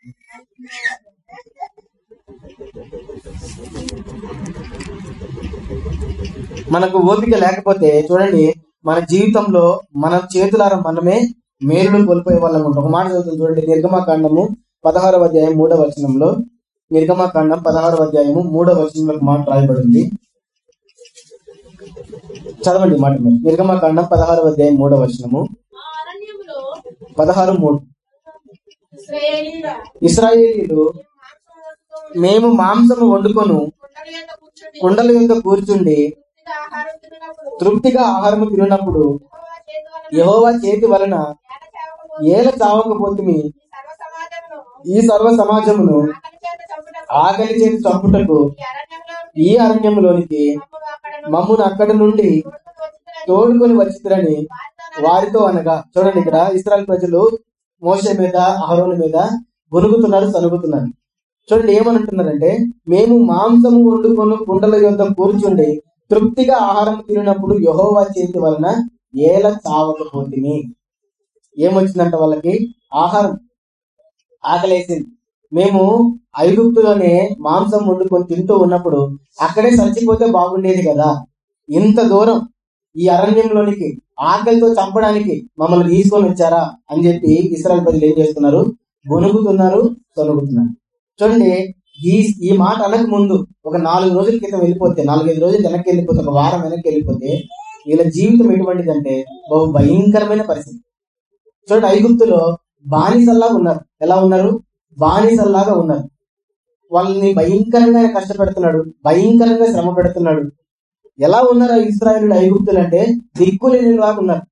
మనకు ఓపిక లేకపోతే చూడండి మన జీవితంలో మన చేతులారా మనమే మేలును కోల్పోయే వాళ్ళం ఉంటాం. ఒక మాట చదువుతుంది చూడండి నిర్గమాకాండము పదహారవ అధ్యాయం మూడవ వచనంలో. నిర్గమాకాండం పదహారవ అధ్యాయము మూడవ వచనంలో మాట రాయబడింది. చదవండి మాట. నిర్గమాకాండం పదహారవ అధ్యాయం మూడవ వచనము. పదహారు మూడు. ఇస్రాయేలీలు మేము మాంసము వండుకొను. కుండల యొక్క కూర్చుండి తృప్తిగా ఆహారం తిన్నప్పుడు చేతి వలన యహోవా చేతి వలన ఏల చావకపోతే చావకపోతుమి? ఈ సర్వ సమాజమును ఆకలి చంపుటకు చేతి చంపుటకు ఈ అరణ్యంలోనికి మమ్మను అక్కడ అక్కడి నుండి తోడుకొని వచ్చిరని వారితో అనగా చూడండి ఇక్కడ ఇస్రాయల్ ప్రజలు మోసే మీద అహరోని మీద గురుగుతున్నారు సనుగుతున్నారు చూడండి ఏమనుంటున్నారంటే మేము మాంసము వండుకొని కుండల యొద్ద కూర్చుండి తృప్తిగా ఆహారం తినప్పుడు యహోవా చేతి వలన ఏల చావకపోతుంది ఏమొచ్చిందంట వాళ్ళకి? ఆహారం. ఆకలేసింది. మేము ఐగుప్తులోనే మాంసం వండుకొని తింటూ ఉన్నప్పుడు అక్కడే చచ్చిపోతే బాగుండేది కదా. ఇంత దూరం ఈ అరణ్యంలోనికి ఆకలితో చంపడానికి మమ్మల్ని తీసుకొని వచ్చారా అని చెప్పి ఇస్రాయల్ ప్రజలు ఏం చేస్తున్నారు? గొనుగుతున్నారు తొనుగుతున్నారు చూడండి ఈ ఈ మాట అనక ముందు ఒక నాలుగు రోజుల క్రితం వెళ్ళిపోతే నాలుగైదు రోజులు వెనక్కి వెళ్ళిపోతే ఒక వారం వెనక్కి వెళ్ళిపోతే వీళ్ళ జీవితం ఎటువంటిదంటే బహు భయంకరమైన పరిస్థితి. చూడండి ఐగుప్తులో బానిసల్లాగా ఉన్నారు. ఎలా ఉన్నారు? బానిసల్లాగా ఉన్నారు. వాళ్ళని భయంకరంగా కష్టపెడుతున్నాడు భయంకరంగా శ్రమ పెడుతున్నాడు. ఎలా ఉన్నారు ఇస్రాయలు ఐగుప్తులు అంటే? దిక్కులేని లాగా ఉన్నారు.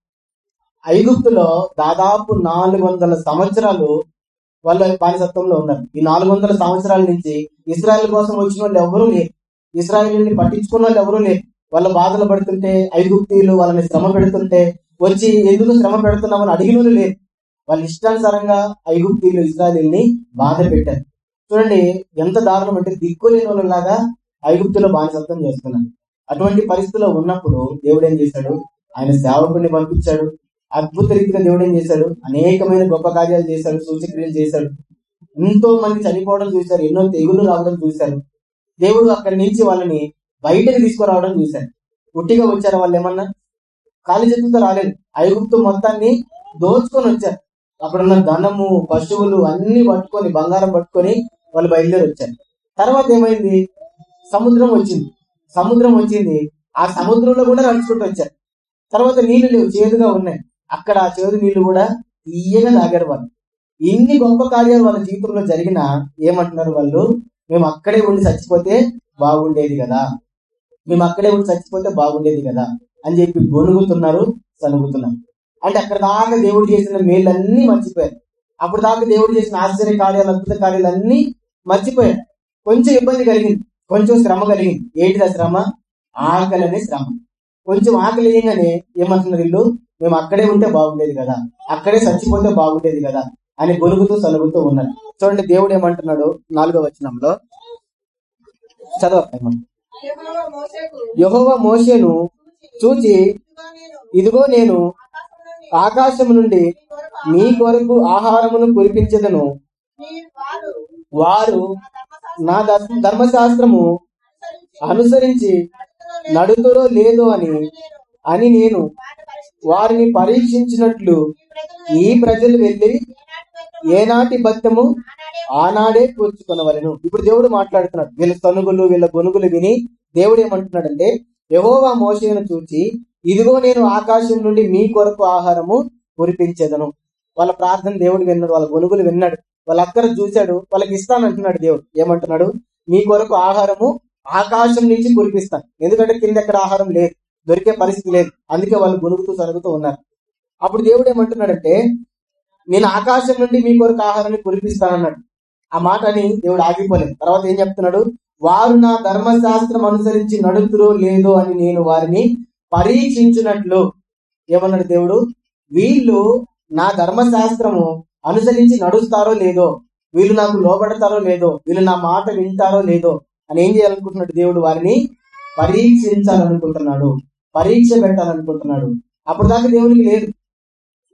ఐగుప్తులో దాదాపు నాలుగు వందల సంవత్సరాలు వాళ్ళు బానిసత్వంలో ఉన్నారు. ఈ నాలుగు వందల సంవత్సరాల నుంచి ఇస్రాయల్ కోసం వచ్చిన వాళ్ళు ఎవరూ లేరు. ఇస్రాయల్ని పట్టించుకున్న వాళ్ళు ఎవరూ లేరు. వాళ్ళ బాధలు పడుతుంటే ఐగుప్తీయులు వాళ్ళని శ్రమ పెడుతుంటే వచ్చి ఎందుకు శ్రమ పెడుతున్నామని అడిగిన వాళ్ళు లేరు. వాళ్ళ ఇష్టానుసారంగా ఐగుప్తీయులు ఇస్రాయల్ని బాధ పెట్టారు. చూడండి ఎంత దారుణం అంటే దిక్కులేని వాళ్ళలాగా ఐగుప్తులో బానిసత్వం చేస్తున్నారు. అటువంటి పరిస్థితిలో ఉన్నప్పుడు దేవుడు ఏం చేశాడు? ఆయన సేవకుడిని పంపించాడు. అద్భుత రీతిగా దేవుడు ఏం చేశాడు? అనేకమైన గొప్ప కార్యాలు చేశాడు సూచక్రియలు చేశాడు. ఎంతో మంది చనిపోవడం చూశారు ఎన్నో తెగులు రావడం చూశారు. దేవుడు అక్కడి నుంచి వాళ్ళని బయటకు తీసుకురావడం చూశారు ఉట్టిగా వచ్చారు వాళ్ళు ఏమన్నా? ఖాళీ చేతులతో రాలేదు. ఐగుప్తు మొత్తాన్ని దోచుకొని వచ్చారు. అక్కడున్న ధనము పశువులు అన్ని పట్టుకొని బంగారం పట్టుకొని వాళ్ళు బయలుదేరి వచ్చారు. తర్వాత ఏమైంది? సముద్రం వచ్చింది. సముద్రం వచ్చింది. ఆ సముద్రంలో కూడా నడుచుకుంటూ వచ్చారు. తర్వాత నీళ్ళు లేవు చేదుగా ఉన్నాయి. అక్కడ ఆ చేదు నీళ్ళు కూడా తీయగా తాగారు వాళ్ళు. ఇన్ని గొప్ప కార్యాలు వాళ్ళ జీవితంలో జరిగినా ఏమంటున్నారు వాళ్ళు? మేము అక్కడే ఉండి చచ్చిపోతే బాగుండేది కదా. మేము అక్కడే ఉండి చచ్చిపోతే బాగుండేది కదా అని చెప్పి గొనుగుతున్నారు సనుగుతున్నారు అంటే అక్కడ దాకా దేవుడు చేసిన మేళ్ళన్నీ మర్చిపోయారు. అప్పుడు దాకా దేవుడు చేసిన ఆశ్చర్య కార్యాలు అద్భుత కార్యాలు అన్ని మర్చిపోయారు. కొంచెం ఇబ్బంది కలిగింది. కొంచెం శ్రమ కలిగింది. ఏంటిది శ్రమ? ఆకలి అనే శ్రమ. కొంచెం ఆకలి ఏమంటున్నారు వీళ్ళు? మేము అక్కడే ఉంటే బాగుండేది కదా. అక్కడే చచ్చిపోతే బాగుండేది కదా అని గొలుగుతూ సలుగుతూ ఉన్నాడు చూడండి దేవుడు ఏమంటున్నాడు నాలుగో వచనంలో? చదవ యహోవ మోషేను చూచి ఇదిగో నేను ఆకాశం నుండి ఆకాశం మీ కొరకు ఆహారమును కురిపించదను. వారు నా ధర్మ- ధర్మశాస్త్రము అనుసరించి లేదో నడుతురో లేదో అని అని నేను వారిని పరీక్షించినట్లు ఈ ప్రజలు వెళ్ళి వెళ్ళి ఏనాటి బద్దము ఆనాడే కూర్చుకునవలను ఇప్పుడు దేవుడు మాట్లాడుతున్నాడు. వీళ్ళ తనుగులు వీళ్ళ గొనుగులు విని దేవుడు ఏమంటున్నాడంటే యహోవా మోషేను చూచి ఇదిగో నేను ఆకాశం నుండి మీ కొరకు ఆహారము కురిపించేదను. వాళ్ళ ప్రార్థన దేవుడు విన్నాడు వాళ్ళ గొనుగులు విన్నాడు వాళ్ళ అక్కర చూశాడు వాళ్ళకి ఇస్తానంటున్నాడు దేవుడు. ఏమంటున్నాడు? మీ కొరకు ఆహారము ఆకాశం నుంచి కురిపిస్తాను. ఎందుకంటే కింద ఎక్కడ ఆహారం లేదు. దొరికే పరిస్థితి లేదు. అందుకే వాళ్ళు గొనుగుతూ సరుగుతూ ఉన్నారు. అప్పుడు దేవుడు ఏమంటున్నాడంటే నేను ఆకాశం నుండి మీ కొరకు ఆహారాన్ని కురిపిస్తానన్నాడు. ఆ మాట అని దేవుడు ఆగిపోలేదు. తర్వాత ఏం చెప్తున్నాడు? వారు నా ధర్మశాస్త్రం అనుసరించి నడుతురో లేదో అని నేను వారిని పరీక్షించినట్లు ఏమన్నాడు దేవుడు? వీళ్ళు నా ధర్మశాస్త్రము అనుసరించి నడుస్తారో లేదో వీళ్ళు నాకు లోబడతారో లేదో వీళ్ళు నా మాట వింటారో లేదో అని ఏం చేయాలనుకుంటున్నాడు దేవుడు? వారిని పరీక్షించాలనుకుంటున్నాడు. పరీక్ష పెట్టాలనుకుంటున్నాడు. అప్పుడు దాకా దేవునికి లేదు.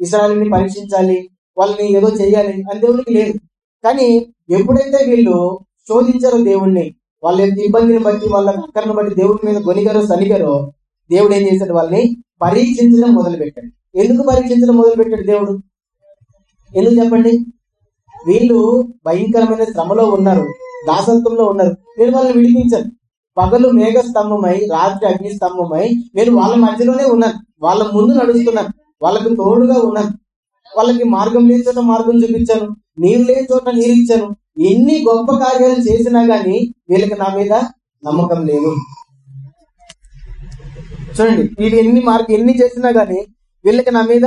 ఇస్రాయల్ని పరీక్షించాలి వాళ్ళని ఏదో చేయాలి అని దేవునికి లేదు. కానీ ఎప్పుడైతే వీళ్ళు శోధించారో దేవుణ్ణి వాళ్ళ ఇబ్బందిని బట్టి వాళ్ళ అక్కర్ని బట్టి దేవుడి మీద గొనిగారో సలిగారో దేవుడు ఏం చేశాడు? వాళ్ళని పరీక్షించడం మొదలు పెట్టాడు ఎందుకు పరీక్షించడం మొదలు పెట్టాడు దేవుడు? ఎందుకు చెప్పండి? వీళ్ళు భయంకరమైన శ్రమలో ఉన్నారు దాసత్వంలో ఉన్నారు. నేను వాళ్ళని విడిపించాను పగలు మేఘ స్తంభమై రాత్రి అగ్ని స్తంభమై నేను వాళ్ళ మధ్యలోనే ఉన్నాను వాళ్ళ ముందు నడుస్తున్నాను వాళ్ళకి తోడుగా ఉన్నాను వాళ్ళకి మార్గం లేని చోట మార్గం చూపించాను. నీరు లేని చోట నీరు ఇచ్చాను. ఎన్ని గొప్ప కార్యాలు చేసినా గాని వీళ్ళకి నా మీద నమ్మకం లేదు. చూడండి వీళ్ళు ఎన్ని మార్గం ఎన్ని చేసినా గాని వీళ్ళకి నా మీద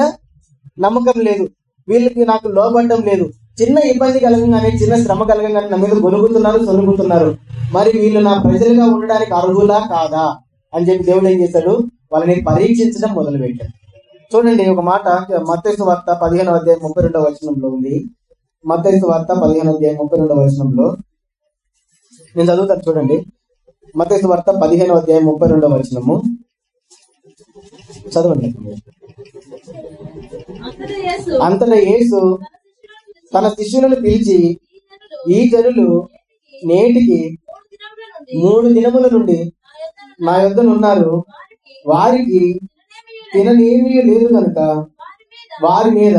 నమ్మకం లేదు. వీళ్ళకి నాకు లోబడ్డం లేదు. చిన్న ఇబ్బంది కలగంగానే చిన్న శ్రమ కలగంగానే నా మీద గొనుగుతున్నారు సొనుగుతున్నారు. మరి వీళ్ళు నా ప్రజలుగా ఉండడానికి అర్హులా కాదా అని చెప్పి దేవుడు ఏం చేశాడు వాళ్ళని పరీక్షించడం మొదలు పెట్టాడు చూడండి ఒక మాట మత్తైసు వార్త పదిహేను అధ్యాయం ముప్పై రెండవ వచనంలో ఉంది. మత్తైసు వార్త పదిహేను అధ్యాయం ముప్పై రెండవ వచనంలో నేను చదువుతాను చూడండి. మత్తైసు వార్త పదిహేను అధ్యాయం ముప్పై రెండవ వచనము. చదవండి. అంతటా యేసు తన శిష్యులను పిలిచి, ఈ జనులు నేటికి మూడు దినముల నుండి నా యొద్ద ఉన్నారు వారికి తిననేమీ లేదు. కనుక వారి మీద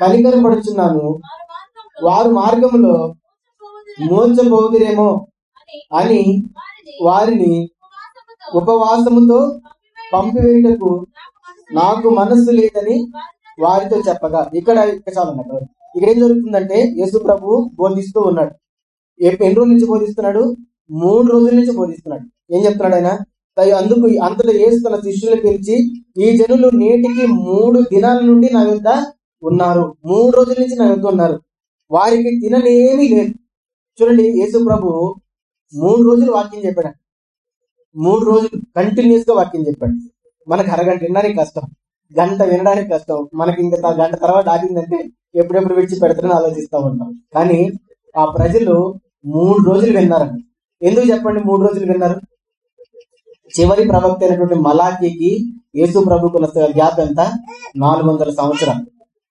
కనికరపడుచున్నాను. వారి మార్గంలో మూర్చబోదురేమో అని వారిని ఉపవాసముతో పంపివేయుటకు నాకు మనసు నాకు మనస్సు లేదని వారితో చెప్పగా. ఇక్కడ ఇక్కడ చాలు అన్నట్టు ఇక్కడ ఏం జరుగుతుందంటే యేసు ప్రభు బోధిస్తూ ఉన్నాడు. ఏ- ఎన్ని రోజుల నుంచి బోధిస్తున్నాడు? మూడు రోజుల నుంచి బోధిస్తున్నాడు ఏం చెప్తున్నాడు ఆయన? అందుకు అంతలో ఏసు తన శిష్యులు పిలిచి ఈ జనులు నేటికి మూడు దినాల నుండి నా యొద్ద ఉన్నారు. మూడు రోజుల నుంచి నా యొద్ద ఉన్నారు. వారికి తిననేమీ లేదు. చూడండి యేసు ప్రభు మూడు రోజులు వాక్యం చెప్పాడు. మూడు రోజులు కంటిన్యూస్గా వాక్యం చెప్పాడు. మనకు అరగంట వినడానికి కష్టం గంట వినడానికి కష్టం. మనకి ఇంకా గంట తర్వాత ఆగిందంటే ఎప్పుడెప్పుడు విడిచి పెడతారని ఆలోచిస్తూ ఉంటాం. కానీ ఆ ప్రజలు మూడు రోజులు విన్నారండి. ఎందుకు చెప్పండి మూడు రోజులు విన్నారు? చివరి ప్రవక్త అయినటువంటి మలాఖీకి యేసు ప్రభుకు గ్యాప్ ఎంత? నాలుగు వందల సంవత్సరాలు.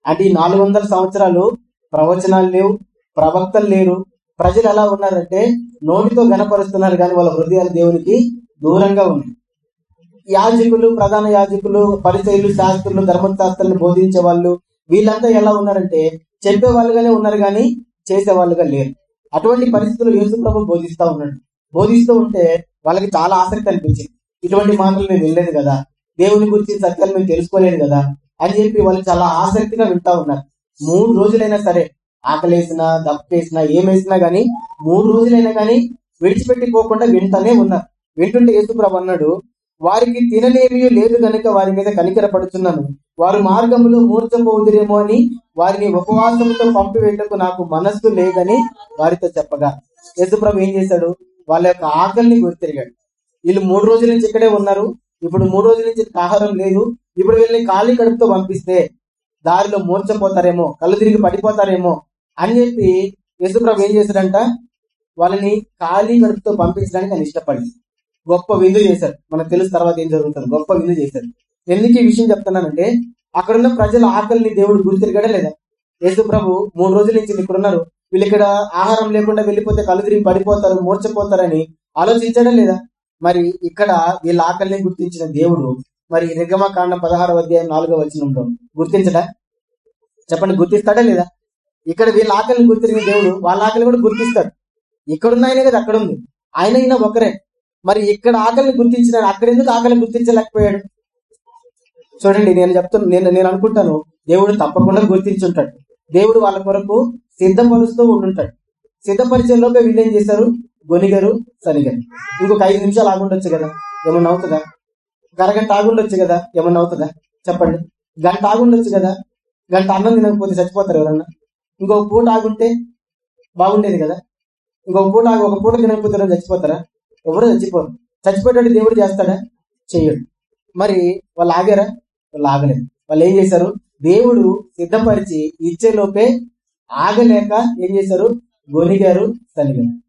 అంటే ఈ నాలుగు వందల సంవత్సరాలు ప్రవచనాలు లేవు ప్రవక్తలు లేరు. ప్రజలు ఎలా ఉన్నారంటే నోటితో గనపరుస్తున్నారు కానీ వాళ్ళ హృదయాలు దేవునికి దూరంగా ఉన్నాయి. యాజకులు ప్రధాన యాజకులు పరిచయులు శాస్త్రులు ధర్మశాస్త్రాలను బోధించే వాళ్ళు వీళ్ళంతా ఎలా ఉన్నారంటే చెప్పే వాళ్ళుగానే ఉన్నారు కానీ చేసే వాళ్ళుగా లేరు. అటువంటి పరిస్థితులు యేసు ప్రభు బోధిస్తా ఉన్నాడు. బోధిస్తూ ఉంటే వాళ్ళకి చాలా ఆసక్తి అనిపించింది. ఇటువంటి మాటలు మేము వినలేదు కదా. దేవుని గురించి సత్యాలు మేము తెలుసుకోలేదు కదా అని చెప్పి వాళ్ళు చాలా ఆసక్తిగా వింటా ఉన్నారు. మూడు రోజులైనా సరే ఆకలేసినా దప్పేసినా ఏమేసినా గానీ మూడు రోజులైనా గానీ విడిచిపెట్టి పోకుండా వింటానే ఉన్నారు. వింటుంటే యేసుప్రభు అన్నాడు వారికి తినలేమి లేదు గనుక వారి మీద కనికరపడుచున్నాను. వారు మార్గములో మూర్చపోదురేమో అని వారిని ఉపవాసంతో పంపివేటకు నాకు మనస్సు లేదని వారితో చెప్పగా. యేసుప్రభు ఏం చేశాడు? వాళ్ళ యొక్క ఆకలిని గుర్తిరిగాడు. వీళ్ళు మూడు రోజుల నుంచి ఇక్కడే ఉన్నారు. ఇప్పుడు మూడు రోజుల నుంచి ఆహారం లేదు. ఇప్పుడు వీళ్ళని ఖాళీ కడుపుతో పంపిస్తే దారిలో మూర్చపోతారేమో కళ్ళు తిరిగి పడిపోతారేమో అని చెప్పి యశుప్రభు ఏం చేశాడంట? వాళ్ళని ఖాళీ కడుపుతో పంపించడానికి ఆయన ఇష్టపడింది గొప్ప విందు చేశారు. మనకు తెలుసు తర్వాత ఏం జరుగుతుంది. గొప్ప విందు చేశారు. ఎందుకు ఈ విషయం చెప్తున్నానంటే అక్కడున్న ప్రజల ఆకలిని దేవుడు గుర్తిరిగాడా లేదా యేసు ప్రభు మూడు రోజుల నుంచి ఇక్కడ ఉన్నారు. వీళ్ళు ఇక్కడ ఆహారం లేకుండా వెళ్ళిపోతే కలుగురి తిరిగి పడిపోతారు మూర్చపోతారని ఆలోచించడం లేదా? మరి ఇక్కడ వీళ్ళ ఆకలిని గుర్తించిన దేవుడు మరి నిర్గమకాండం పదహారవ అధ్యాయం నాలుగో వచనంలో గుర్తించడా? చెప్పండి గుర్తిస్తాడా లేదా? ఇక్కడ వీళ్ళ ఆకలిని గుర్తిరిగిన దేవుడు వాళ్ళ ఆకలి కూడా గుర్తిస్తాడు. ఇక్కడున్న ఆయనే కదా అక్కడ ఉంది ఆయన అయినా ఒకరే. మరి ఇక్కడ ఆకలిని గుర్తించిన అక్కడ ఎందుకు ఆకలిని గుర్తించలేకపోయాడు? చూడండి నేను చెప్తున్నా నేను నేను అనుకుంటాను దేవుడు తప్పకుండా గుర్తించుంటాడు. దేవుడు వాళ్ళ కొరకు సిద్ధపరుస్తూ ఉండుంటాడు. సిద్ధపరిచే లోపే వీళ్ళు ఏం చేశారు గొనిగారు సరిగారు ఇంకొక ఐదు నిమిషాలు ఆగుండొచ్చు కదా? ఏమన్నా అవుతుందా? గరగంట ఆగుండొచ్చు కదా? ఏమన్నా అవుతుందా? చెప్పండి. గంట ఆగుండొచ్చు కదా? గంట అన్నం తినకపోతే చచ్చిపోతారు ఎవరన్నా? ఇంకొక పూట ఆగుంటే బాగుండేది కదా? ఇంకొక పూట ఆగి ఒక పూట తినకపోతే చచ్చిపోతారా? ఎవరు? చచ్చిపోరు చచ్చిపోయేటట్టు దేవుడు చేస్తాడా? చెయ్యడు మరి వాళ్ళు ఆగారా? వాళ్ళు ఆగలేదు. వాళ్ళు ఏం చేశారు? దేవుడు సిద్ధపరిచి ఇచ్చేలోపే ఆగలేక ఏం చేశారు? గొనిగారు సనిగారు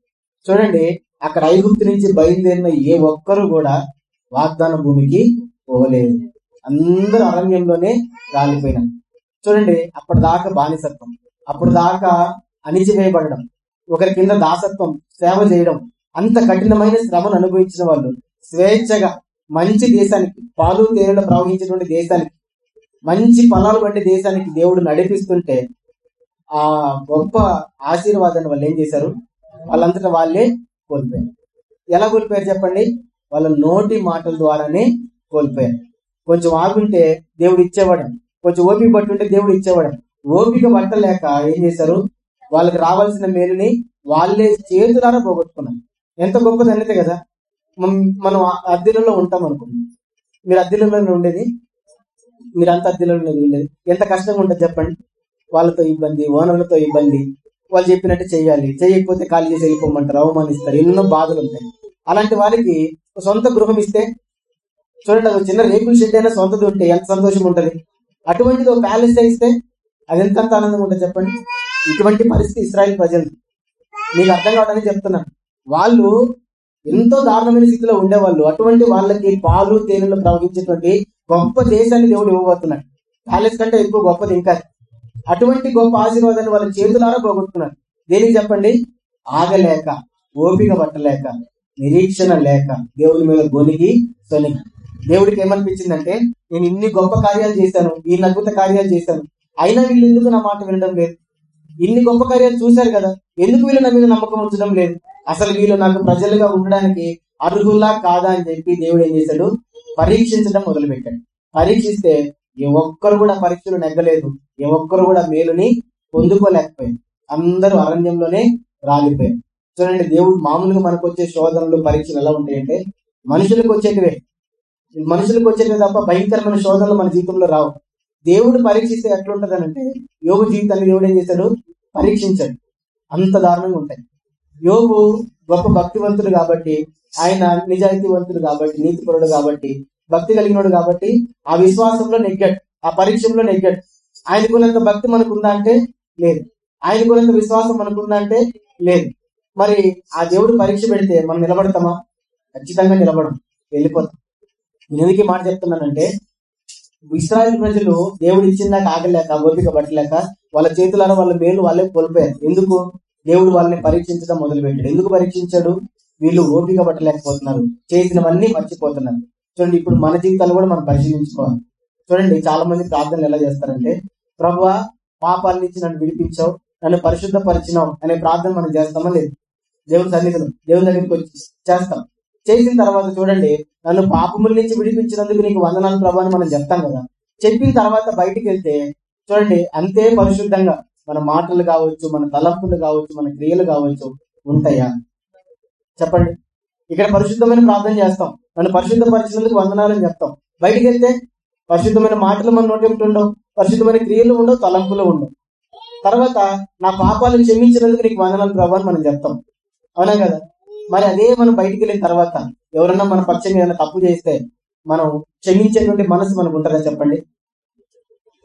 చూడండి అక్కడ ఐగుప్తు నుంచి బయలుదేరిన ఏ ఒక్కరు కూడా వాగ్దాన భూమికి పోలేదు. అందరూ అరణ్యంలోనే రాలిపోయినారు. చూడండి అప్పటిదాకా బానిసత్వం. అప్పుడు దాకా అణిచివేయబడడం. ఒకరి కింద దాసత్వం సేవ చేయడం. అంత కఠినమైన శ్రమను అనుభవించిన వాళ్ళు స్వేచ్ఛగా మంచి దేశానికి పాలు తేనెలు ప్రవహించినటువంటి దేశానికి మంచి ఫలాలు వంటి దేశానికి దేవుడు నడిపిస్తుంటే ఆ గొప్ప ఆశీర్వాదాన్ని వాళ్ళు ఏం చేశారు? వాళ్ళంతటా వాళ్ళే కోల్పోయారు. ఎలా కోల్పోయారు చెప్పండి? వాళ్ళ నోటి మాటల ద్వారానే కోల్పోయారు. కొంచెం ఆగుంటే దేవుడు ఇచ్చేవాడు. కొంచెం ఓపిక పట్టుంటే దేవుడు ఇచ్చేవాడు. ఓపిక పట్టలేక ఏం చేశారు? వాళ్ళకి రావాల్సిన మేలుని వాళ్ళే చేతులారా పోగొట్టుకున్నారు. ఎంత గొప్పది అన్నదే కదా. మనం ఆ అద్దెలలో ఉంటాం అనుకోండి. మీరు అద్దెలలో ఉండేది. మీరంతా అద్దెలలో ఉండేది. ఎంత కష్టంగా ఉంటుంది చెప్పండి. వాళ్ళతో ఇబ్బంది ఓనర్లతో ఇబ్బంది. వాళ్ళు చెప్పినట్టు చేయాలి చేయకపోతే ఖాళీ చేసి వెళ్ళిపోమంటారు అవమానిస్తారు. ఎన్నో బాధలు ఉంటాయి. అలాంటి వారికి సొంత గృహం ఇస్తే చూడండి ఒక చిన్న రేకుల షెడ్ అయినా సొంతది ఉంటే ఎంత సంతోషం ఉంటుంది. అటువంటిది ఒక ప్యాలెస్ ఇస్తే అది ఎంత ఆనందంగా ఆనందం ఉంటుంది చెప్పండి. ఇటువంటి పరిస్థితి ఇస్రాయల్ ప్రజలు మీకు అర్థం కావడానికి చెప్తున్నాను. వాళ్ళు ఎంతో దారుణమైన స్థితిలో ఉండేవాళ్ళు. అటువంటి వాళ్ళకి పాలు తేనెలు ప్రవహించేటువంటి గొప్ప దేశాన్ని దేవుడు ఇవ్వబోతున్నాడు. ప్యాలెస్ కంటే ఎక్కువ గొప్పది ఇంకా. అటువంటి గొప్ప ఆశీర్వాదాన్ని వాళ్ళ చేతులారా పోగొట్టుకున్నారు. దేనికి చెప్పండి? ఆగలేక ఓపిక పట్టలేక నిరీక్షణ లేక దేవుని మీద గొనిగి సొనిగి దేవుడికి ఏమనిపించిందంటే నేను ఇన్ని గొప్ప కార్యాలు చేశాను ఈ అద్భుత కార్యాలు చేశాను. అయినా వీళ్ళు ఎందుకు నా మాట వినడం లేదు? ఇన్ని గొప్ప కార్యాలు చూశారు కదా. ఎందుకు వీళ్ళు నా మీద నమ్మకం ఉంచడం లేదు? అసలు వీళ్ళు నాకు ప్రజలుగా ఉండడానికి అర్హులా కాదా అని చెప్పి దేవుడు ఏం చేశాడు? పరీక్షించడం మొదలుపెట్టాడు. పరీక్షిస్తే ఏ ఒక్కరు కూడా పరీక్షలు నెగ్గలేదు. ఏ ఒక్కరు కూడా మేలుని పొందుకోలేకపోయింది అందరూ అరణ్యంలోనే రాలిపోయారు. చూడండి దేవుడు మామూలుగా మనకు వచ్చే శోధనలు పరీక్షలు ఎలా ఉంటాయంటే మనుషులకు వచ్చేటివే. మనుషులకు వచ్చేటివి తప్ప భయంకరమైన శోధనలు మన జీవితంలో రావు. దేవుడు పరీక్షిస్తే ఎట్లుంటది అంటే యోగ జీవితాన్ని దేవుడు ఏం చేస్తాడు? పరీక్షించాడు. అంత దారుణంగా ఉంటాయి. యోగు గొప్ప భక్తివంతుడు కాబట్టి ఆయన నిజాయితీవంతుడు కాబట్టి నీతిపరుడు కాబట్టి భక్తి కలిగినోడు కాబట్టి ఆ విశ్వాసంలో నెగ్గట్ ఆ పరీక్షంలో నెగ్గట్ ఆయనకున్నంత భక్తి మనకుందా అంటే లేదు. ఆయనకున్నంత విశ్వాసం మనకుందా అంటే లేదు. మరి ఆ దేవుడు పరీక్ష పెడితే మనం నిలబడతామా? ఖచ్చితంగా నిలబడం వెళ్ళిపోతాం. నేను ఎందుకు మాట చెప్తున్నానంటే ఇస్రాయల్ ప్రజలు దేవుడు ఇచ్చిందాక ఆగలేక ఓపిక పట్టలేక వాళ్ళ చేతులను వాళ్ళ మేలు వాళ్ళే కోల్పోయారు. ఎందుకు? దేవుడు వాళ్ళని పరీక్షించడం మొదలుపెట్టాడు. ఎందుకు పరీక్షించాడు? వీళ్ళు ఓపిక పట్టలేకపోతున్నారు చేసినవన్నీ మర్చిపోతున్నారు. చూడండి ఇప్పుడు మన జీవితాలు కూడా మనం పరిశీలించుకోవాలి. చూడండి చాలా మంది ప్రార్థనలు ఎలా చేస్తారంటే ప్రభువా పాపాల నుంచి నన్ను విడిపించావు నన్ను పరిశుద్ధపరిచినావు అనే ప్రార్థన మనం చేస్తామా? లేదు. దేవుని సన్నిధిలో దేవుని దగ్గరికి వచ్చి చేస్తాం. చేసిన తర్వాత చూడండి నన్ను పాపముల నుంచి విడిపించినందుకు నీకు వందనాలు ప్రభావం మనం చెప్తాం కదా. చెప్పిన తర్వాత బయటికి వెళ్తే చూడండి అంతే పరిశుద్ధంగా మన మాటలు కావచ్చు మన తలంపులు కావచ్చు మన క్రియలు కావచ్చు ఉంటాయా? చెప్పండి. ఇక్కడ పరిశుద్ధమైన ప్రార్థన చేస్తాం. నన్ను పరిశుద్ధపరిచినందుకు వందనాలు అని చెప్తాం. బయటికి వెళ్తే పరిశుద్ధమైన మాటలు మన నోటి ఉండవు పరిశుద్ధమైన క్రియలు ఉండవు తలంపులు ఉండవు. తర్వాత నా పాపాలను క్షమించినందుకు నీకు వందనాలు ప్రభావం మనం చెప్తాం. అవునా కదా? మరి అదే మనం బయటికి వెళ్ళిన తర్వాత ఎవరన్నా మన పక్షంగా ఏదైనా తప్పు చేస్తే మనం క్షమించేటువంటి మనసు మనకు ఉంటుందా చెప్పండి?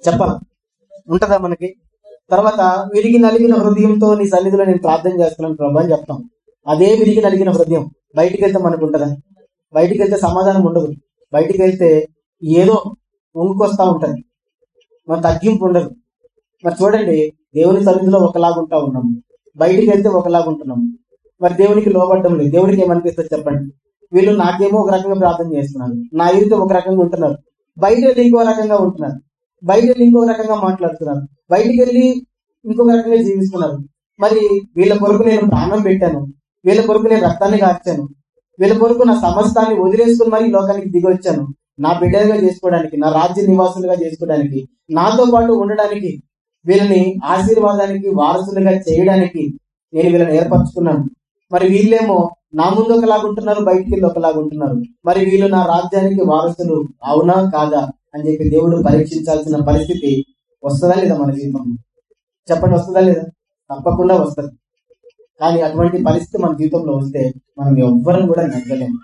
చెప్పాలి. ఉంటుందా మనకి? తర్వాత విరిగి నలిగిన హృదయంతో నీ సన్నిధిలో నేను ప్రార్థన చేస్తున్నాను ప్రభా అని చెప్తాం. అదే విరిగి నలిగిన హృదయం బయటికి వెళ్తే మనకు ఉంటుందా? బయటికి వెళ్తే సమాధానం ఉండదు. బయటికి వెళ్తే ఏదో ఉంకొస్తా ఉంటుంది. మన తగ్గింపు ఉండదు. మరి చూడండి దేవుని సన్నిధిలో ఒకలాగా ఉంటా ఉన్నాము బయటికి వెళ్తే ఒకలాగా ఉంటున్నాము మరి దేవునికి లోబడ్డం లేదు. దేవుడికి ఏమనిపిస్తుంది చెప్పండి? వీళ్ళు నాకేమో ఒక రకంగా ప్రార్థన చేస్తున్నారు. నా ఎదుట ఒక రకంగా ఉంటున్నారు. బయట వెళ్ళి ఇంకో రకంగా ఉంటున్నారు. బయట వెళ్ళి ఇంకో రకంగా మాట్లాడుతున్నారు. బయటికి వెళ్ళి ఇంకొక రకంగా జీవిస్తున్నారు. మరి వీళ్ళ కొరకు నేను ప్రాణం పెట్టాను. వీళ్ళ కొరకు నేను రక్తాన్ని కార్చాను వీళ్ళ కొరకు నా సమస్తాన్ని వదిలేసుకుని మరి లోకానికి దిగొచ్చాను నా బిడ్డలుగా చేసుకోవడానికి నా రాజ్య నివాసులుగా చేసుకోవడానికి నాతో పాటు ఉండడానికి వీళ్ళని ఆశీర్వాదానికి వారసులుగా చేయడానికి నేను వీళ్ళని ఏర్పరచుకున్నాను. మరి వీళ్ళేమో నా ముందు ఒకలాగా ఉంటున్నారు బయటికి వెళ్ళి ఒకలాగా ఉంటున్నారు. మరి వీళ్ళు నా రాజ్యానికి వారసులు అవునా కాదా అని చెప్పి దేవుడు పరీక్షించాల్సిన పరిస్థితి వస్తుందా లేదా మన జీవితంలో? చెప్పండి వస్తుందా లేదా? తప్పకుండా వస్తుంది. కానీ అటువంటి పరిస్థితి మన జీవితంలో వస్తే మనం ఎవ్వరం కూడా నగ్గలేము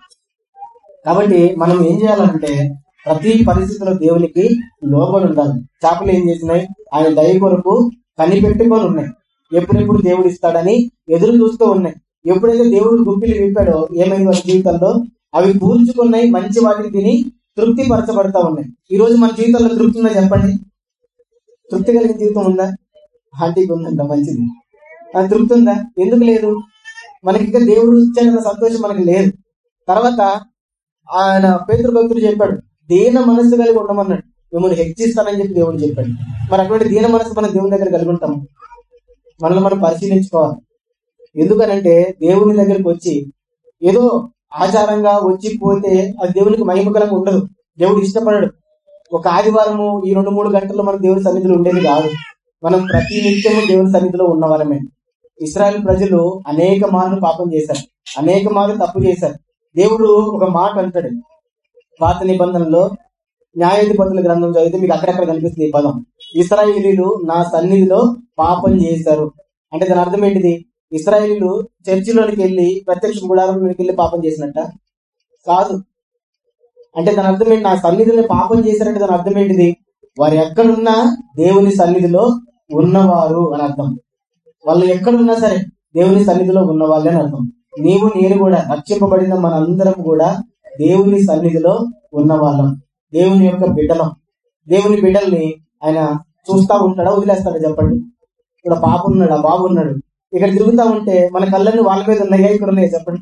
కాబట్టి మనం ఏం చేయాలంటే ప్రతి పరిస్థితిలో దేవునికి లోబడి ఉండాలి. చేపలు ఏం చేసినాయి? ఆయన దయ కొరకు కనిపెట్టుకొని ఉన్నాయి. ఎప్పుడెప్పుడు దేవుడు ఇస్తాడని ఎదురు చూస్తూ ఉన్నాయి. ఎప్పుడైతే దేవుడు గుప్పిలు విప్పాడో ఏమైంది వాళ్ళ జీవితంలో? అవి కూర్చుకున్నాయి మంచి వాటిని తిని తృప్తి పరచబడతా ఉన్నాయి. ఈ రోజు మన జీవితంలో తృప్తి ఉందా చెప్పండి? తృప్తి కలిగిన జీవితం ఉందా? హాంటీకి ఉందంట మంచిది. అది తృప్తి ఉందా? ఎందుకు లేదు? మనకి ఇంకా దేవుడు ఇచ్చాడన్న సంతోషం మనకి లేదు. తర్వాత ఆయన పేదరు భక్తుడు చెప్పాడు దీన మనస్సు కలిగి ఉండమన్నాడు. మిమ్మల్ని హెచ్చిస్తానని చెప్పి దేవుడు చెప్పాడు. మరి అటువంటి దీన మనసు మనం దేవుని దగ్గర కలిగి ఉంటాం మనల్ని మనం పరిశీలించుకోవాలి. ఎందుకనంటే దేవుని దగ్గరికి వచ్చి ఏదో ఆచారంగా వచ్చి పోతే అది దేవునికి మహిమకరంగా ఉండదు. దేవుడు ఇష్టపడడు. ఒక ఆదివారము ఈ రెండు మూడు గంటల్లో మనం దేవుని సన్నిధిలో ఉండేది కాదు. మనం ప్రతి నిత్యము దేవుని సన్నిధిలో ఉన్నవారమే. ఇస్రాయల్ ప్రజలు అనేక మార్లు పాపం చేశారు. అనేక మార్లు తప్పు చేశారు. దేవుడు ఒక మాట అంటాడు. పాత నిబంధనలో న్యాయాధిపతుల గ్రంథం చదివితే మీకు అక్కడక్కడ కనిపిస్తుంది ఈ పదం. ఇస్రాయేలీలు నా సన్నిధిలో పాపం చేశారు. అంటే దాని అర్థం ఏంటిది? ఇస్రాయేలీలు చర్చిలోనికి వెళ్ళి ప్రత్యక్ష గుడారంలోకి వెళ్ళి పాపం చేసినట్ట? కాదు. అంటే దాని అర్థం ఏంటి? నా సన్నిధిలో పాపం చేశారంటే దాని అర్థం ఏంటిది? వారు ఎక్కడున్నా దేవుని సన్నిధిలో ఉన్నవారు అని అర్థం. వాళ్ళు ఎక్కడున్నా సరే దేవుని సన్నిధిలో ఉన్నవాళ్ళు అని అర్థం. నీవు నేను కూడా రక్షింపబడిన మనందరం కూడా దేవుని సన్నిధిలో ఉన్న వాళ్ళం దేవుని యొక్క బిడ్డలం. దేవుని బిడ్డల్ని ఆయన చూస్తా ఉంటాడా? వదిలేస్తాడా చెప్పండి? ఇక్కడ పాప ఉన్నాడు? ఆ బాబు ఉన్నాడు. ఇక్కడ తిరుగుతా ఉంటే మన కళ్ళని వాళ్ళ మీద ఉన్నాయా? ఇక్కడ ఉన్నాయి? చెప్పండి.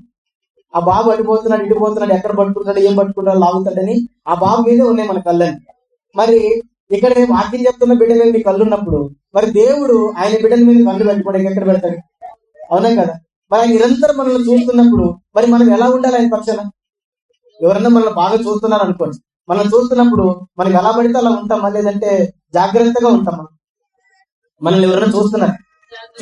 ఆ బాబు అడిపోతున్నాడు ఇడిపోతున్నాడు ఎక్కడ పట్టుకుంటాడు ఏం పట్టుకుంటాడు లాగుతాడని ఆ బాబు మీదే ఉన్నాయి మన కళ్ళని మరి ఇక్కడ వాక్యం చెప్తున్న బిడ్డ మీద మీ కళ్ళు ఉన్నప్పుడు మరి దేవుడు ఆయన బిడ్డల మీద కళ్ళు పెట్టుకోవడానికి ఎక్కడ పెడతాడు? అవునా కదా? మరి ఆయన నిరంతరం మనల్ని చూస్తున్నప్పుడు మరి మనం ఎలా ఉండాలి ఆయన పక్షాన? ఎవరన్నా మనల్ని బాగా చూస్తున్నారు అనుకోండి. మనం చూస్తున్నప్పుడు మనకి ఎలా పడితే అలా ఉంటామా? లేదంటే జాగ్రత్తగా ఉంటామా? మనల్ని ఎవరైనా చూస్తున్నారు?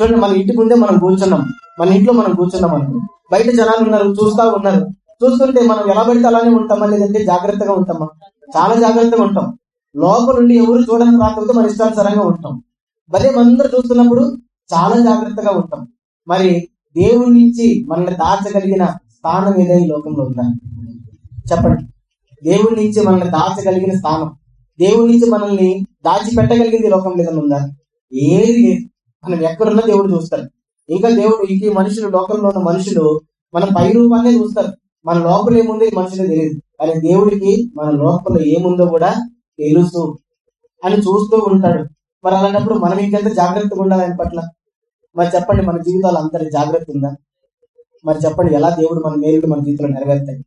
చూడండి మన ఇంటి ముందే మనం కూర్చున్నాం. మన ఇంట్లో మనం కూర్చున్నాం అనుకో. బయట జనాలు ఉన్నారు చూస్తా ఉన్నారు. చూస్తుంటే మనం ఎలా పడితే అలానే ఉంటామా? లేదంటే జాగ్రత్తగా ఉంటామా? చాలా జాగ్రత్తగా ఉంటాం. లోపల నుండి ఎవరు చూడని రాకపోతే మన ఇష్టానుసారంగా ఉంటాం. మరి మనందరూ చూస్తున్నప్పుడు చాలా జాగ్రత్తగా ఉంటాం. మరి దేవుడి నుంచి మనల్ని దాచగలిగిన స్థానం ఏదో ఈ లోకంలో ఉందా? చెప్పండి. దేవుడి నుంచి మనల్ని దాచగలిగిన స్థానం. దేవుడి నుంచి మనల్ని దాచిపెట్టగలిగింది ఈ లోకంలో ఏదైనా ఉందా? ఏది లేదు. మనం ఎక్కడున్నా దేవుడు చూస్తాడు. ఇంకా దేవుడు ఇంక ఈ మనుషులు లోకంలో ఉన్న మనుషులు మన పై రూపాన్నే చూస్తారు. మన లోపల ఏముందో ఈ మనుషులకు తెలియదు. కానీ దేవుడికి మన లోపల ఏముందో కూడా తెలుసు అని చూస్తూ ఉంటాడు. మరి అలాంటప్పుడు మనం ఇంకెంత జాగ్రత్తగా ఉండాలి ఆయన పట్ల? మరి చెప్పండి మన జీవితాలు అంతటి జాగ్రత్త ఉందా? మరి చెప్పండి ఎలా దేవుడు మన మేలు మన జీవితంలో నెరవేర్తాయి?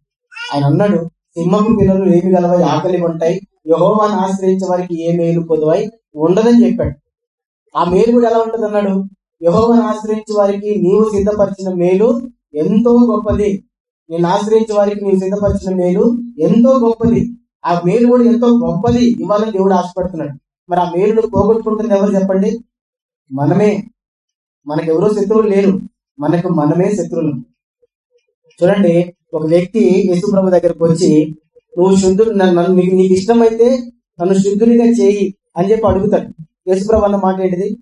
ఆయన అన్నాడు సింహపు పిల్లలు ఏమి గలవై ఆకలి ఉంటాయి? యహోవాన్ని ఆశ్రయించే వారికి ఏ మేలు పొదవై ఉండదని చెప్పాడు. ఆ మేలు కూడా ఎలా ఉంటుంది అన్నాడు? యహోవను ఆశ్రయించే వారికి నీవు సిద్ధపరిచిన మేలు ఎంతో గొప్పది. నేను ఆశ్రయించే వారికి నీవు సిద్ధపరిచిన మేలు ఎంతో గొప్పది. ఆ మేలు కూడా ఎంతో గొప్పది ఇవ్వాలని దేవుడు ఆశపడుతున్నాడు. మరి ఆ మేలును పోగొట్టుకుంటుంది ఎవరు చెప్పండి? మనమే. మనకు ఎవరో శత్రువులు లేరు. మనకు మనమే శత్రువులు. చూడండి ఒక వ్యక్తి యేసు ప్రభు దగ్గరకు వచ్చి నువ్వు శుద్ధుడు నన్ను నీకు నీకు ఇష్టమైతే నన్ను శుద్ధునిగా చేయి అని చెప్పి అడుగుతాడు. యేసు వల్ల మాట ఏంటిది?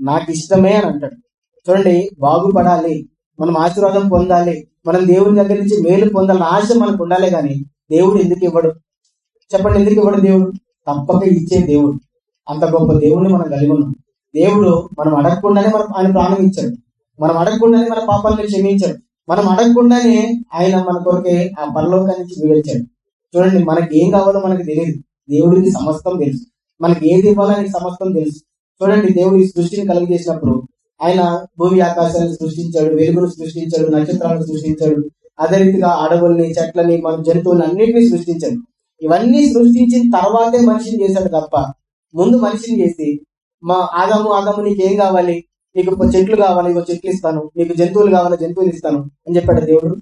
నాకు ఇష్టమే అని అంటాడు. చూడండి బాగుపడాలి మనం ఆశీర్వాదం పొందాలి మనం దేవుని దగ్గర నుంచి మేలు పొందాలని ఆశ మనకు ఉండాలి కానీ దేవుడు ఎందుకు ఇవ్వడు? చెప్పండి ఎందుకు ఇవ్వడు దేవుడు? తప్పక ఇచ్చే దేవుడు. అంత గొప్ప దేవుడిని మనం కలిగి ఉన్నాం. దేవుడు మనం అడగకుండానే మనం ఆయన ప్రాణం ఇచ్చాడు. మనం అడగకుండానే మన పాపాలను క్షమించాడు. మనం అడగకుండానే ఆయన మన కొరకే ఆ పరలోకానికి వివరించాడు చూడండి మనకి ఏం కావాలో మనకు తెలియదు దేవుడికి సమస్తం తెలుసు. మనకి ఏది ఇవ్వాలో ఆయనకి సమస్తం తెలుసు. చూడండి దేవుడు ఈ సృష్టిని కలిగజేసినప్పుడు ఆయన భూమి ఆకాశాలను సృష్టించాడు వెలుగును సృష్టించాడు నక్షత్రాలను సృష్టించాడు. అదే రీతిగా అడవుల్ని చెట్లని మన జంతువుల్ని అన్నింటినీ సృష్టించాడు. ఇవన్నీ సృష్టించిన తర్వాతే మనిషిని చేశాడు తప్ప ముందు మనిషిని చేసి మా ఆగము ఆగము నీకు ఏం కావాలి? నీకు ఒక చెట్లు కావాలి ఇంకో చెట్లు ఇస్తాను నీకు జంతువులు కావాలి జంతువులు ఇస్తాను అని చెప్పాడు దేవుడు.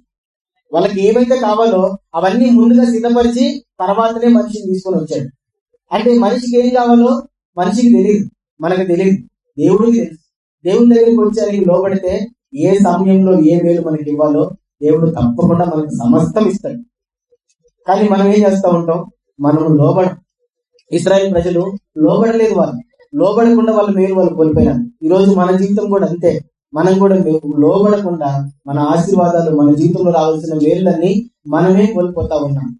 వాళ్ళకి ఏమైతే కావాలో అవన్నీ ముందుగా సిద్ధపరిచి తర్వాతనే మనిషిని తీసుకొని వచ్చాడు. అంటే మనిషికి ఏం కావాలో మనిషికి తెలియదు మనకు తెలియదు దేవుడికి తెలుసు. దేవుని దగ్గరికి వచ్చి లోబడితే ఏ సమయంలో ఏ మేలు మనకి ఇవ్వాలో దేవుడు తప్పకుండా మనకు సమస్తం ఇస్తాడు. కానీ మనం ఏం చేస్తా ఉంటాం? మనం లోబడ ఇస్రాయల్ ప్రజలు లోబడలేదు వాళ్ళు. లోబడకుండా వాళ్ళ మేలు వాళ్ళు కోల్పోయినారు. ఈ రోజు మన జీవితం కూడా అంతే. మనం కూడా లోబడకుండా మన ఆశీర్వాదాలు మన జీవితంలో రావాల్సిన మేలులన్నీ మనమే కోల్పోతా ఉన్నాం.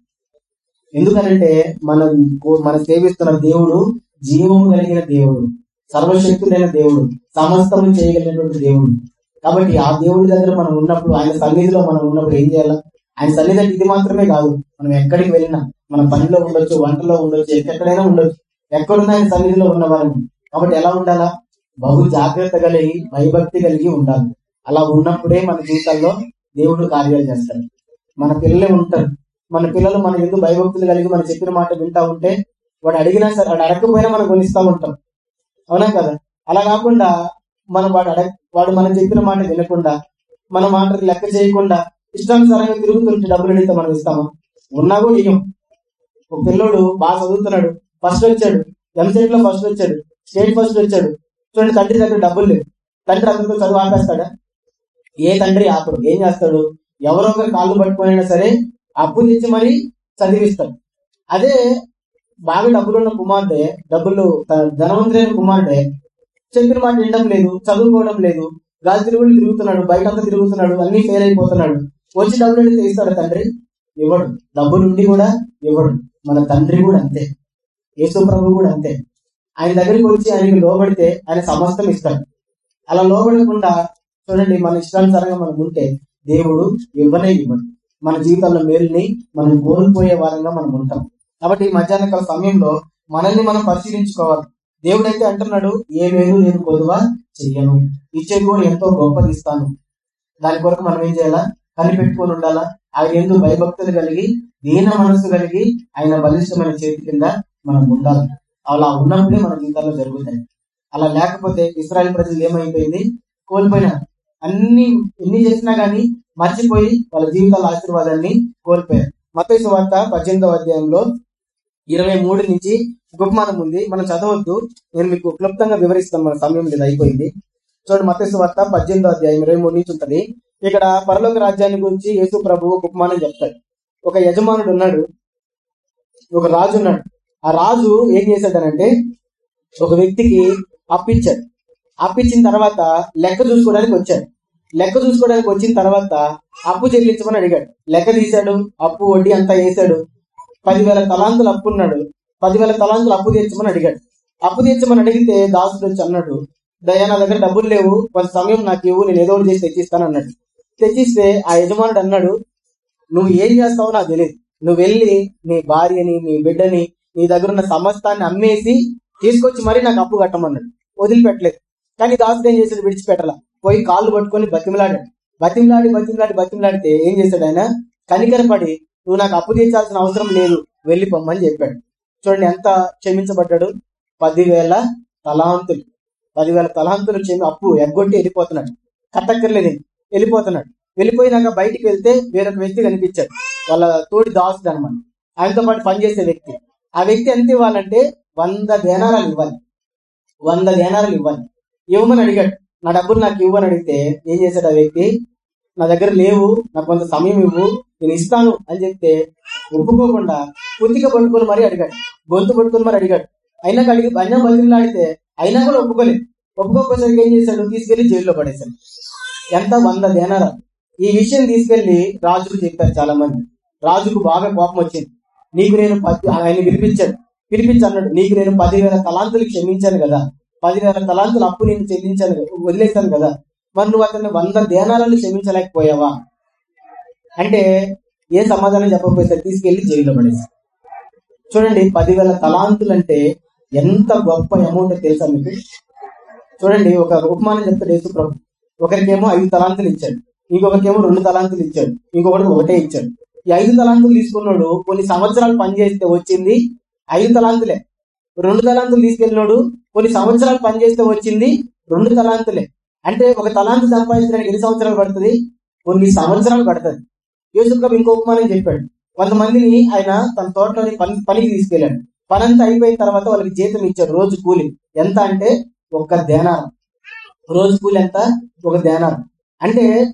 ఎందుకనంటే మనం మన మనం సేవిస్తున్న దేవుడు జీవము కలిగిన దేవుడు సర్వశక్తుడైన దేవుడు సమస్తము చేయగలిగినటువంటి దేవుడు. కాబట్టి ఆ దేవుడి దగ్గర మనం ఉన్నప్పుడు ఆయన సన్నిధిలో మనం ఉన్నప్పుడు ఏం చేయాలా? ఆయన సన్నిధి ఇది మాత్రమే కాదు. మనం ఎక్కడికి వెళ్ళినా మన పనిలో ఉండొచ్చు వంటలో ఉండొచ్చు ఎక్కడైనా ఉండొచ్చు. ఎక్కడున్నా ఆయన సన్నిధిలో ఉన్నవారని. కాబట్టి ఎలా ఉండాలా? బహు జాగ్రత్త కలిగి భయభక్తి కలిగి ఉండాలి. అలా ఉన్నప్పుడే మన జీవితాల్లో దేవుడు కార్యాలు చేస్తాడు. మన పిల్లలే ఉంటారు. మన పిల్లలు మన ఎందుకు భయభక్తులు కలిగి మనం చెప్పిన మాట వింటా ఉంటే వాడు అడిగినా సరే వాడు అడగకపోయినా మనం కొనిస్తా ఉంటాం. అవునా కదా? అలా కాకుండా మనం వాడు అడగ వాడు మనం చెప్పిన మాట వినకుండా మన మాటకు లెక్క చేయకుండా ఇష్టానుసారంగా తిరుగుతుంటే డబ్బులు అడిగితే మనం ఇస్తామా? ఉన్నా కూడా ఇయ్యం. ఒక పిల్లోడు బాగా చదువుతున్నాడు ఫస్ట్ వచ్చాడు ఎంసెట్లో ఫస్ట్ వచ్చాడు స్టేట్ ఫస్ట్ వచ్చాడు. చూడండి తండ్రి దగ్గర డబ్బులు లేవు. తండ్రి అందరితో చదువు ఆపేస్తాడా? ఏ తండ్రి ఆపడు ఏం చేస్తాడు? ఎవరో ఒకరు కాళ్ళు పట్టుకునైనా సరే అప్పు ఇచ్చి మరీ చదివిస్తాం. అదే బాగా డబ్బులున్న కుమారుడే డబ్బులు ధనవంతులైన కుమారుడే చెప్పిన మాట వినడం లేదు చదువుకోవడం లేదు గాలి తిరుగుడు తిరుగుతున్నాడు బయట అంతా తిరుగుతున్నాడు అన్ని ఫెయిల్ అయిపోతున్నాడు. వచ్చి డబ్బులు అడిగితే ఇస్తాడు తండ్రి? ఇవ్వడు. డబ్బులుండి కూడా ఇవ్వడు. మన తండ్రి కూడా అంతే. యేసు ప్రభు కూడా అంతే. ఆయన దగ్గరికి వచ్చి ఆయనకి లోబడితే ఆయన సమస్తం ఇస్తాడు. అలా లోబడకుండా చూడండి మన ఇష్టానుసారంగా మనం ఉంటే దేవుడు ఇవ్వనే ఇవ్వడు. మన జీవితంలో మేలుని మనం కోల్పోయే వారంగా మనం ఉంటాం. కాబట్టి ఈ మధ్యాహ్న కాల సమయంలో మనల్ని మనం పరిశీలించుకోవాలి. దేవుడైతే అంటున్నాడు ఏ మేలు నేను కొదువ చెయ్యను. ఇచ్చే కూడా ఎంతో గొప్పది ఇస్తాను. దాని కొరకు మనం ఏం చేయాలా? కనిపెట్టుకొని ఉండాలా? ఆయన ఎందుకు భయభక్తులు కలిగి దీన మనసు కలిగి ఆయన బలిష్టమైన చేతి కింద మనం ఉండాలి. అలా ఉన్నప్పుడే మన జీవితాల్లో జరుగుతాయి. అలా లేకపోతే ఇస్రాయల్ ప్రజలు ఏమైపోయింది? కోల్పోయిన అన్ని ఎన్ని చేసినా గానీ మర్చిపోయి వాళ్ళ జీవితాల ఆశీర్వాదాన్ని కోల్పోయారు. మతైసు వార్త పద్దెనిమిదవ అధ్యాయంలో ఇరవై మూడు నుంచి ఉపమానం ఉంది. మనం చదవద్దు. నేను మీకు క్లుప్తంగా వివరిస్తాను. మన సమయం లేదు అయిపోయింది. చూడండి మతైసు వార్త పద్దెనిమిదో అధ్యాయం ఇరవై మూడు నుంచి ఉంటుంది. ఇక్కడ పరలోక రాజ్యాన్ని గురించి యేసు ప్రభు ఒక ఉపమానం చెప్తాడు. ఒక యజమానుడు ఉన్నాడు. ఒక రాజు ఉన్నాడు. ఆ రాజు ఏం చేశాడనంటే ఒక వ్యక్తికి అప్పించాడు అప్పిచ్చిన తర్వాత లెక్క చూసుకోవడానికి వచ్చాడు. లెక్క చూసుకోవడానికి వచ్చిన తర్వాత అప్పు చెల్లించమని అడిగాడు. లెక్క తీశాడు అప్పు వడ్డీ అంతా వేసాడు పదివేల తలాంతులు అప్పు ఉన్నాడు. పదివేల తలాంతులు అప్పు తీర్చమని అడిగాడు. అప్పు తీర్చమని అడిగితే దాసుడు వచ్చి అన్నాడు దయా నా దగ్గర డబ్బులు లేవు కొంత సమయం నాకు ఇవ్వు నేను ఏదో ఒకటి చేసి తెచ్చిస్తాను అన్నాడు. తెచ్చిస్తే ఆ యజమానుడు అన్నాడు నువ్వు ఏం చేస్తావో నాకు తెలియదు నువ్వు వెళ్ళి నీ భార్యని నీ బిడ్డని నీ దగ్గర ఉన్న సమస్తాన్ని అమ్మేసి తీసుకొచ్చి మరీ నాకు అప్పు కట్టమన్నాడు. వదిలిపెట్టలేదు. కానీ దాసుడు ఏం చేసేది విడిచిపెట్టల. పోయి కాళ్ళు పట్టుకొని బతిమలాడండి. బతిమలాడి బతిమలాడి బతిమలాడితే ఏం చేశాడు ఆయన? కనికరపడి నువ్వు నాకు అప్పు తీర్చాల్సిన అవసరం లేదు వెళ్ళి పొమ్మని చెప్పాడు. చూడండి ఎంత క్షమించబడ్డాడు. పదివేల తలాంతులు. పదివేల తలాంతులు క్షమి అప్పు ఎగ్గొట్టి వెళ్ళిపోతున్నాడు. కట్టక్కర్లేదు వెళ్ళిపోతున్నాడు. వెళ్ళిపోయినాక బయటికి వెళ్తే వేరొక వ్యక్తి కనిపించాడు. వాళ్ళ తోటి దాసుడు అనమాట. ఆయనతో పాటు పనిచేసే వ్యక్తి. ఆ వ్యక్తి ఎంత ఇవ్వాలంటే వంద దేనారాలు ఇవ్వాలి. వంద దేనారాలు ఇవ్వాలి. ఇవ్వమని అడిగాడు. నా డబ్బులు నాకు ఇవ్వని అడిగితే ఏం చేశాడు ఆ వ్యక్తి? నా దగ్గర లేవు నాకు కొంత సమయం ఇవ్వు నేను ఇస్తాను అని చెప్తే ఒప్పుకోకుండా పుత్తిక పట్టుకొని మరీ అడిగాడు. గొంతు పట్టుకొని మరి అడిగాడు. అయినా అడిగి అయినా బతిలాడితే అయినా కూడా ఒప్పుకోలేదు. ఒప్పుకోకపోయేసరికి ఏం చేశాడు? తీసుకెళ్ళి జైల్లో పడేశాడు. ఎంత వంద దేనారా ఈ విషయం తీసుకెళ్ళి రాజుకు చెప్పారు చాలా మంది రాజుకు బాగా కోపం వచ్చింది. నీకు నేను పది ఆయన పిలిపించాడు. పిలిపించి అన్నాడు నీకు నేను పదివేల తలాంతులు క్షమించాను కదా. పదివేల తలాంతులు అప్పు నేను చెల్లించాను వదిలేశాను కదా. మరి నువ్వు అతన్ని వంద దేనాలను క్షమించలేకపోయావా? అంటే ఏ సమాధానం చెప్పకపోతే తీసుకెళ్ళి జైల్లో పడేసి. చూడండి పదివేల తలాంతులు అంటే ఎంత గొప్ప అమౌంట్ తెలుసా మీకు? చూడండి ఒక ఉపమానం చెప్తాడు యేసు ప్రభు. ఒకరికేమో ఐదు తలాంతులు ఇచ్చాడు ఇంకొకరికేమో రెండు తలాంతులు ఇచ్చాడు ఇంకొకరికి ఒకటే ఇచ్చాడు. ఈ ఐదు తలాంతులు తీసుకున్నాడు కొన్ని సంవత్సరాలు పనిచేస్తే వచ్చింది ఐదు తలాంతులే. రెండు తలాంతులు తీసుకెళ్ళినాడు కొన్ని సంవత్సరాలు పనిచేస్తే వచ్చింది రెండు తలాంతులే. అంటే ఒక తలాంతు సంపాదించడానికి ఎన్ని సంవత్సరాలు పడుతుంది? కొన్ని సంవత్సరాలు పడుతుంది. యేసుప్రభు ఇంకో ఉపమానం చెప్పాడు. కొంతమందిని ఆయన తన తోటలోని పని పనికి తీసుకెళ్ళాడు. పనంతా అయిపోయిన తర్వాత వాళ్ళకి జీతం ఇచ్చాడు. రోజు కూలి. ఎంత అంటే ఒక్క దేనారం. రోజు కూలి ఎంత? ఒక దేనారం. అంటే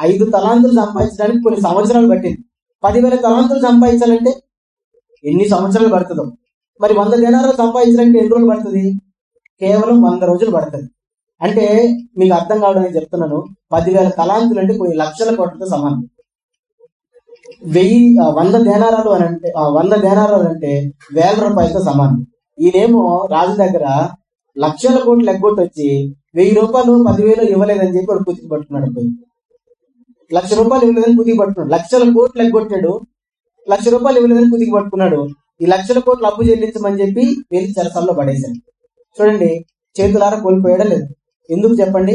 ఐదు తలాంతులు సంపాదించడానికి కొన్ని సంవత్సరాలు పట్టింది. పదివేల తలాంతులు సంపాదించాలంటే ఎన్ని సంవత్సరాలు పడుతుందో? మరి వంద జనాలు సంపాదించడానికి ఎన్ని రోజులు పడుతుంది? కేవలం వంద రోజులు పడుతుంది. అంటే మీకు అర్థం కావడానికి చెప్తున్నాను. పదివేల తలాంతులు అంటే కొన్ని లక్షల కోట్లతో సమానం. వెయ్యి వంద దేనారాలు అని అంటే ఆ, వంద దేనారాలు అంటే వేల రూపాయలతో సమానం. ఈయనేమో రాజు దగ్గర లక్షల కోట్లు ఎగ్గొట్టి వచ్చి వెయ్యి రూపాయలు పదివేలు ఇవ్వలేదని చెప్పి వాడు కుతికి పట్టుకున్నాడు పోయి. లక్ష రూపాయలు ఇవ్వలేదని కుతికి పట్టుకున్నాడు. లక్షల కోట్లు ఎగ్గొట్టాడు లక్ష రూపాయలు ఇవ్వలేదని కుతికి పట్టుకున్నాడు. ఈ లక్షల కోట్లు అప్పు చెల్లించమని చెప్పి వీళ్ళు చెరసాల్లో పడేశాడు చూడండి చేతులారా కోల్పోయాడా లేదు. ఎందుకు చెప్పండి?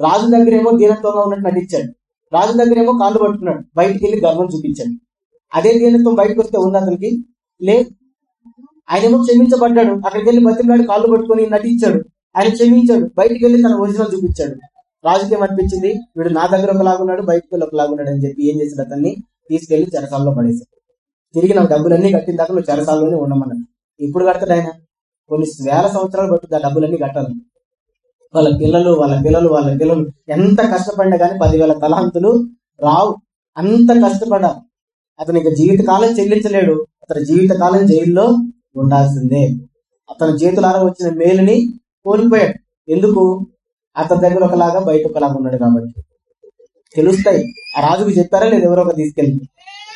రాజు దగ్గర ఏమో దీనత్వంగా ఉన్నట్టు నటించాడు. రాజు దగ్గర ఏమో కాళ్ళు పట్టుకున్నాడు. బయటికి వెళ్ళి గర్వం చూపించాడు. అదే దీనత్వం బయటకు వస్తే ఉంది అతనికి? లేదు. ఆయన ఏమో క్షమించబడ్డాడు. అక్కడికి వెళ్ళి బతిమలాడి కాళ్ళు పట్టుకొని నటించాడు. ఆయన క్షమించాడు. బయటికి వెళ్ళి తన ఒరిజినల్ చూపించాడు. రాజుకి ఏమనిపించింది? వీడు నా దగ్గర ఒకలాగున్నాడు బయటకు వెళ్ళి ఒకలాగున్నాడు అని చెప్పి ఏం చేశాడు అతన్ని? తీసుకెళ్ళి చెరసాల్లో పడేశాడు. తిరిగి నాకు డబ్బులన్నీ కట్టిన దాకా నువ్వు చెరసాల్లోనే ఉండమన్నాడు. ఇప్పుడు కడతాడు ఆయన? కొన్ని వేల సంవత్సరాలు పట్టుద్ది ఆ డబ్బులన్నీ కట్టాలి వాళ్ళ పిల్లలు వాళ్ళ పిల్లలు వాళ్ళ పిల్లలు ఎంత కష్టపడినా కానీ పదివేల తలాంతులు రావు. అంత కష్టపడాలి అతను ఇక జీవితకాలం చెల్లించలేడు. అతని జీవితకాలం జైల్లో ఉండాల్సిందే. అతని చేతులారా వచ్చిన మేలుని కోల్పోయాడు. ఎందుకు? అతని దగ్గర ఒకలాగా బయట ఒకలాగా ఉన్నాడు కాబట్టి. తెలుస్తాయి. ఆ రాజుకు చెప్పారా? లేదు ఎవరో ఒక తీసుకెళ్ళి.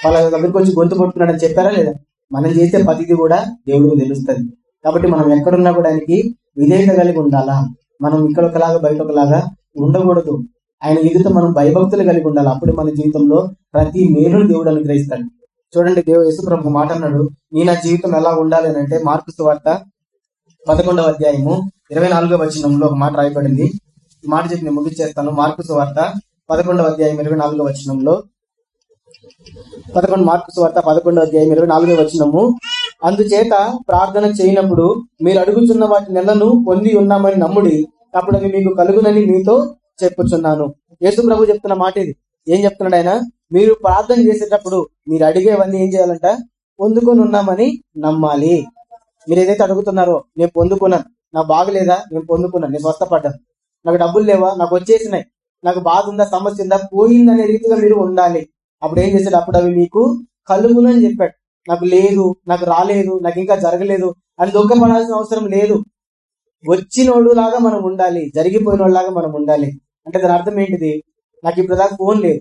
వాళ్ళ దగ్గరికి వచ్చి గొంతు పట్టుకున్నాడని చెప్పారా లేదా? మనం చేసే పతిది కూడా దేవుడికి తెలుస్తుంది. కాబట్టి మనం ఎక్కడున్నా కూడా ఆయనకి విధేయత కలిగి ఉండాలా? మనం ఇక్కడ ఒకలాగా బయట ఒకలాగా ఉండకూడదు. ఆయన ఎదుట మనం భయభక్తులు కలిగి ఉండాలి. అప్పుడు మన జీవితంలో ప్రతి మేలును దేవుడు అనుగ్రహిస్తాడు. చూడండి దేవు యేసుప్రభు మాట అన్నాడు నీ నా జీవితం ఎలా ఉండాలి? అని అంటే మార్పు వార్త పదకొండవ అధ్యాయము ఇరవై నాలుగవ వచనంలో ఒక మాట రాయబడింది. ఈ మాట చెప్పి నేను ముగించేస్తాను మార్పు సువార్త పదకొండవ అధ్యాయం ఇరవై నాలుగవ వచనంలో పదకొండు మార్కు వార్త పదకొండవ అధ్యాయం ఇరవై నాలుగో వచ్చినము అందుచేత ప్రార్థన చేయనప్పుడు మీరు అడుగుచున్న వాటి నెలను పొంది ఉన్నామని నమ్ముడి అప్పుడు అవి మీకు కలుగునని మీతో చెప్పుచున్నాను. యేసు ప్రభు చెప్తున్న మాట ఇది. ఏం చెప్తున్నాడు ఆయన? మీరు ప్రార్థన చేసేటప్పుడు మీరు అడిగేవన్నీ ఏం చేయాలంట? పొందుకొని ఉన్నామని నమ్మాలి. మీరు ఏదైతే అడుగుతున్నారో నేను పొందుకున్నాను. నాకు బాగలేదా? నేను పొందుకున్నాను. నేను స్వస్థపడ్డాను. నాకు డబ్బులు లేవా? నాకు వచ్చేసినాయి. నాకు బాధ ఉందా? సమస్య ఉందా? పోయిందనే రీతిగా మీరు ఉండాలి. అప్పుడు ఏం చేశాడు? అప్పుడు అవి మీకు కలుగును అని చెప్పాడు. నాకు లేదు నాకు రాలేదు నాకు ఇంకా జరగలేదు అని దుఃఖపడాల్సిన అవసరం లేదు. వచ్చినోడు లాగా మనం ఉండాలి జరిగిపోయినోళ్ళలాగా మనం ఉండాలి. అంటే దాని అర్థం ఏంటిది? నాకు ఇప్పుడు దాకా ఫోన్ లేదు.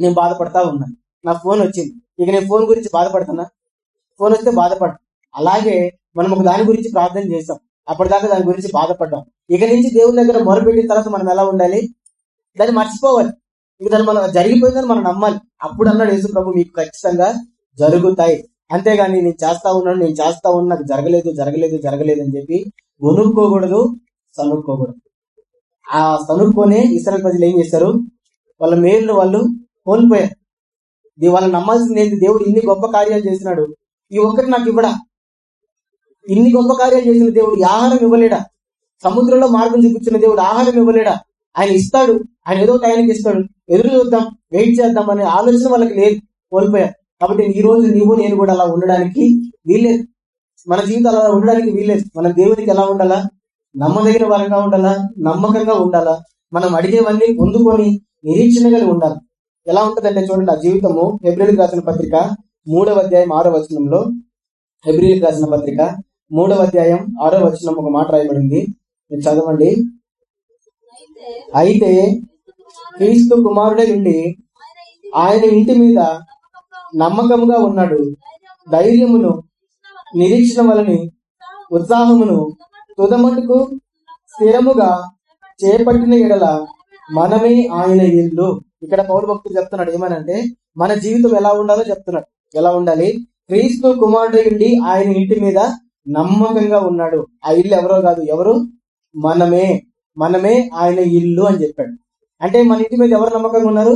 నేను బాధపడతా ఉన్నా. నా ఫోన్ వచ్చింది. ఇక నేను ఫోన్ గురించి బాధపడుతున్నా ఫోన్ వస్తే బాధపడ అలాగే మనం ఒక దాని గురించి ప్రార్థన చేస్తాం అప్పటిదాకా దాని గురించి బాధపడ్డాం. ఇక నుంచి దేవుని దగ్గర మొరపెట్టిన తర్వాత మనం ఎలా ఉండాలి? దాన్ని మర్చిపోవాలి. ఇక దాన్ని మనం జరిగిపోయిందని మనం నమ్మాలి. అప్పుడు అన్నాడు యేసు ప్రభు మీకు ఖచ్చితంగా జరుగుతాయి. అంతేగాని నేను చేస్తా ఉన్నాను నేను చేస్తా ఉన్నా నాకు జరగలేదు జరగలేదు జరగలేదు అని చెప్పి కొనుక్కోకూడదు సనుక్కోకూడదు ఆ సనుక్కోనే ఇస్రాయల్ ప్రజలు ఏం చేస్తారు వాళ్ళ మేలు వాళ్ళు కోల్పోయారు. ఇది వాళ్ళు నమ్మాల్సింది ఏంటి దేవుడు ఇన్ని గొప్ప కార్యాలు చేసినాడు. ఈ ఒక్కటి నాకు ఇవ్వడా? ఇన్ని గొప్ప కార్యాలు చేసిన దేవుడు ఆహారం ఇవ్వలేడా? సముద్రంలో మార్గం చూపించిన దేవుడు ఆహారం ఇవ్వలేడా? ఆయన ఇస్తాడు. ఆయన ఏదో టైంకి ఇస్తాడు ఎదురు చూద్దాం వెయిట్ చేద్దాం అనే ఆలోచన వాళ్ళకి లేదు. కోల్పోయారు కాబట్టి ఈ రోజు నీవు నేను కూడా అలా ఉండడానికి వీల్లేదు. మన జీవితాలు అలా ఉండడానికి వీల్లేదు. మన దేవునికి ఎలా ఉండాలా? నమ్మదగిన వారంగా ఉండాలా? నమ్మకంగా ఉండాలా? మనం అడిగేవన్నీ పొందుకొని నిరీక్షణ కలిగి ఉండాలి. ఎలా ఉంటదంటే చూడండి ఆ జీవితము ఫిబ్రవరికి రాసిన పత్రిక మూడవ అధ్యాయం ఆరో వచనంలో. ఫిబ్రవరికి రాసిన పత్రిక మూడవ అధ్యాయం ఆరో వచనం ఒక మాట రాయబడింది. చదవండి. అయితే క్రీస్తు కుమారుడే ఉండి ఆయన ఇంటి మీద నమ్మకముగా ఉన్నాడు. ధైర్యమును నిరీక్షణ వలని ఉత్సాహమును తుదమటుకు స్థిరముగా చేపట్టిన ఎడల మనమే ఆయన ఇల్లు. ఇక్కడ పౌరు భక్తులు చెప్తున్నాడు ఏమనంటే మన జీవితం ఎలా ఉండాలో చెప్తున్నాడు. ఎలా ఉండాలి? క్రీస్తు కుమారుడు ఉండి ఆయన ఇంటి మీద నమ్మకంగా ఉన్నాడు. ఆ ఇల్లు ఎవరో కాదు ఎవరు? మనమే. మనమే ఆయన ఇల్లు అని చెప్పాడు. అంటే మన ఇంటి మీద ఎవరు నమ్మకంగా ఉన్నారు?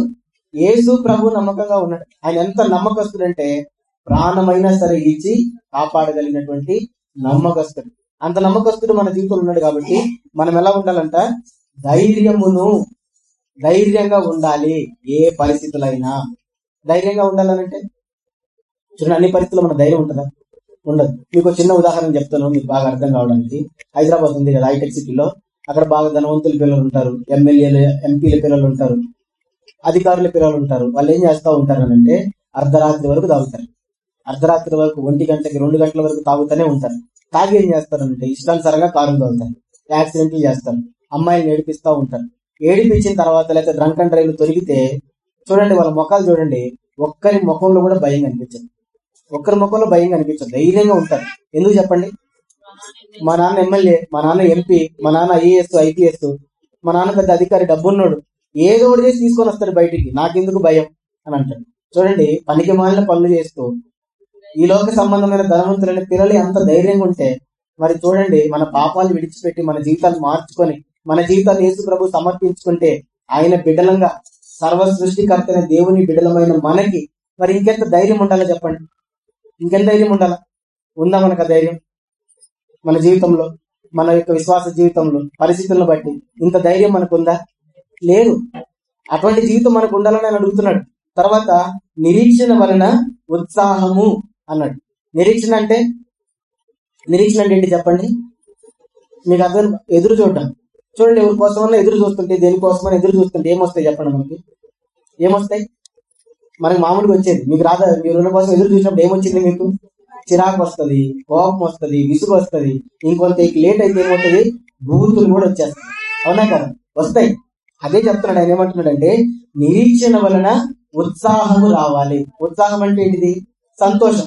యేసు ప్రభు నమ్మకంగా ఉన్నాడు. ఆయన ఎంత నమ్మకస్తుడంటే ప్రాణమైనా సరే ఇచ్చి కాపాడగలిగినటువంటి నమ్మకస్తుడు. అంత నమ్మకస్తుడు మన జీవితంలో ఉన్నాడు కాబట్టి మనం ఎలా ఉండాలంట? ధైర్యమును ధైర్యంగా ఉండాలి ఏ పరిస్థితులైనా. ధైర్యంగా ఉండాలనంటే? చూడండి అన్ని పరిస్థితుల్లో మన ధైర్యం ఉంటుందా? ఉండదు. మీకు చిన్న ఉదాహరణ చెప్తాను మీకు బాగా అర్థం కావడానికి. హైదరాబాద్ ఉంది కదా హైటెక్ సిటీలో. అక్కడ బాగా ధనవంతుల పిల్లలు ఉంటారు. ఎమ్మెల్యేలు ఎంపీల పిల్లలు ఉంటారు. అధికారుల పిల్లలు ఉంటారు. వాళ్ళు ఏం చేస్తూ ఉంటారు అర్ధరాత్రి వరకు తాగుతారు. అర్ధరాత్రి వరకు ఒంటి గంటకి రెండు గంటల వరకు తాగుతూనే ఉంటారు. తాగి ఏం చేస్తారంటే ఇష్టానుసారంగా కారులు తాగుతారు యాక్సిడెంట్లు చేస్తారు. అమ్మాయిలు ఏడిపిస్తూ ఉంటారు. ఏడిపించిన తర్వాత లేకపోతే డ్రంక్ అండ్ డ్రైవ్ తొలిగితే చూడండి వాళ్ళ ముఖాలు చూడండి. ఒక్కరి ముఖంలో కూడా భయం కనిపించదు ఒక్కరి ముఖంలో భయం కనిపించదు ధైర్యంగా ఉంటారు. ఎందుకు చెప్పండి? మా నాన్న ఎమ్మెల్యే మా నాన్న ఎంపీ మా నాన్న ఐఏఎస్ ఐపీఎస్. మా నాన్న పెద్ద అధికారి డబ్బున్నాడు. ఏదో ఒకటి చేసి తీసుకొని వస్తాడు బయటికి. నాకెందుకు భయం? అని అంటాడు. చూడండి పనికి మాలిన పనులు చేస్తూ ఈ లోక సంబంధమైన ధనవంతులైన పిల్లలు ఎంత ధైర్యంగా ఉంటే మరి చూడండి మన పాపాలు విడిచిపెట్టి మన జీవితాలు మార్చుకొని మన జీవితాన్ని యేసు ప్రభు సమర్పించుకుంటే ఆయన బిడ్డలంగా సర్వ సృష్టికర్తైన దేవుని బిడ్డలమైన మనకి మరి ఇంకెంత ధైర్యం ఉండాలో చెప్పండి? ఇంకెంత ధైర్యం ఉండాలా? ఉందా మనకు ధైర్యం? మన జీవితంలో మన యొక్క విశ్వాస జీవితంలో పరిస్థితులను బట్టి ఇంత ధైర్యం మనకు ఉందా లేదు. అటువంటి జీవితం మనకు ఉండాలని ఆయన అడుగుతున్నాడు. తర్వాత నిరీక్షణ వలన ఉత్సాహము అన్నాడు. నిరీక్షణ అంటే నిరీక్షణ అంటే ఏంటి చెప్పండి? మీకు అర్థం ఎదురు చూడటం. చూడండి ఎవరి కోసమన్నా ఎదురు చూస్తుంటే దేనికోసమన్నా ఎదురు చూస్తుంటే ఏమొస్తాయి చెప్పండి మనకి? ఏమొస్తాయి? మనకి మామూలుగా వచ్చేది. మీకు రాదా? మీరు ఉన్న కోసం ఎదురు చూసినప్పుడు ఏమొచ్చింది మీకు? చిరాకు వస్తది కోపం వస్తది విసుగు వస్తుంది. ఇంకొంత లేట్ అయితే ఏమవుతుంది? బూతులు కూడా వచ్చేస్తాయి. అవునా కదా? వస్తాయి. అదే చెప్తున్నాడు ఆయన ఏమంటున్నాడంటే నిరీక్షణ వలన ఉత్సాహము రావాలి. ఉత్సాహం అంటే ఏంటిది? సంతోషం.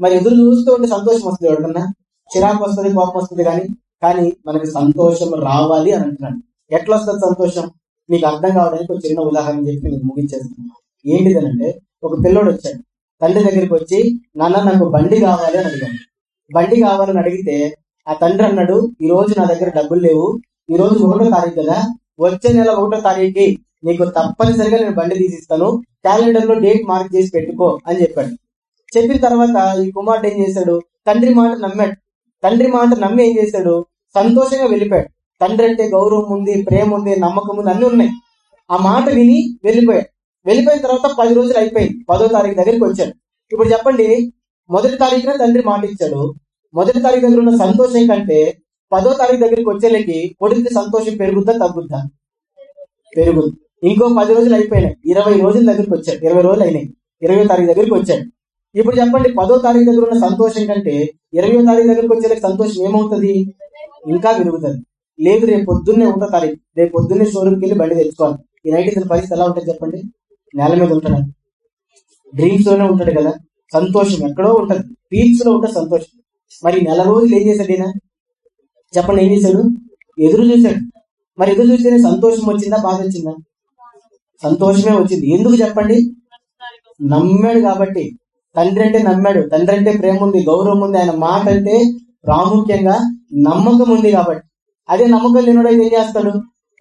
మరి ఎదురు చూస్తూ ఉంటే సంతోషం వస్తుంది ఎవరికన్నా? చిరాకు వస్తుంది కోపం వస్తుంది కానీ కానీ మనకి సంతోషం రావాలి అని అంటున్నాడు. ఎట్లా వస్తుంది సంతోషం? మీకు అర్థం కావడానికి ఒక చిన్న ఉదాహరణ చెప్పి మీకు ముగించేస్తున్నాను ఏంటిదనంటే ఒక పిల్లోడు వచ్చాడు. తండ్రి దగ్గరికి వచ్చి నాన్న నాకు బండి కావాలి అని అడిగాడు బండి కావాలని అడిగితే ఆ తండ్రి అన్నాడు ఈ రోజు నా దగ్గర డబ్బులు లేవు. ఈ రోజు ఒకటో తారీఖు కదా. వచ్చే నెల ఒకటో తారీఖుకి నీకు తప్పనిసరిగా నేను బండి తీసిస్తాను. క్యాలెండర్లో డేట్ మార్క్ చేసి పెట్టుకో అని చెప్పాడు. చెప్పిన తర్వాత ఈ కుమారుడు ఏం చేశాడు? తండ్రి మాట నమ్మాడు. తండ్రి మాట నమ్మి ఏం చేశాడు? సంతోషంగా వెళ్ళిపోయాడు. తండ్రి అంటే గౌరవం ఉంది ప్రేమ ఉంది నమ్మకం ఉంది అన్ని ఉన్నాయి. ఆ మాట విని వెళ్ళిపోయాడు. వెళ్ళిపోయిన తర్వాత పది రోజులు అయిపోయింది. పదో తారీఖు దగ్గరికి వచ్చాడు. ఇప్పుడు చెప్పండి మొదటి తారీఖున తండ్రి మాట ఇచ్చాడు మొదటి తారీఖు దగ్గర ఉన్న సంతోషం కంటే పదో తారీఖు దగ్గరికి వచ్చేలకి కొడుకు సంతోషం పెరుగుద్దా తగ్గుద్దా? పెరుగుద్ది. ఇంకో పది రోజులు అయిపోయినాయి. ఇరవై రోజుల దగ్గరికి వచ్చాడు. ఇరవై రోజులు అయినాయి. ఇరవై తారీఖు దగ్గరికి వచ్చాడు. ఇప్పుడు చెప్పండి పదో తారీఖు దగ్గర ఉన్న సంతోషం కంటే ఇరవై తారీఖు దగ్గరికి వచ్చేలకి సంతోషం ఏమవుతుంది? ఇంకా పెరుగుతుంది. లేదు రేపు పొద్దున్నే ఉంటా తారీఖు రేపు పొద్దున్నే షోరూమ్కి వెళ్ళి బండి తెచ్చుకోవాలి. ఈ నైట్ ఇతని పరిస్థితి ఎలా ఉంటుంది చెప్పండి? నేల మీద ఉంటాడు డ్రీమ్స్లోనే ఉంటాడు కదా సంతోషం ఎక్కడో ఉంటది. పీక్స్లో ఉంటుంది సంతోషం. మరి నెల రోజులు ఏం చేశాడు ఈయన? చెప్పండి ఏం చేశాడు? ఎదురు చూశాడు. మరి ఎదురు చూస్తేనే సంతోషం వచ్చిందా బాధ వచ్చిందా? సంతోషమే వచ్చింది. ఎందుకు చెప్పండి? నమ్మాడు కాబట్టి. తండ్రి అంటే నమ్మాడు. తండ్రి అంటే ప్రేమ ఉంది గౌరవం ఉంది. ఆయన మాట అంటే ప్రాముఖ్యంగా నమ్మకం ఉంది కాబట్టి. అదే నమ్మకం లేనివాడు ఏం చేస్తాడు?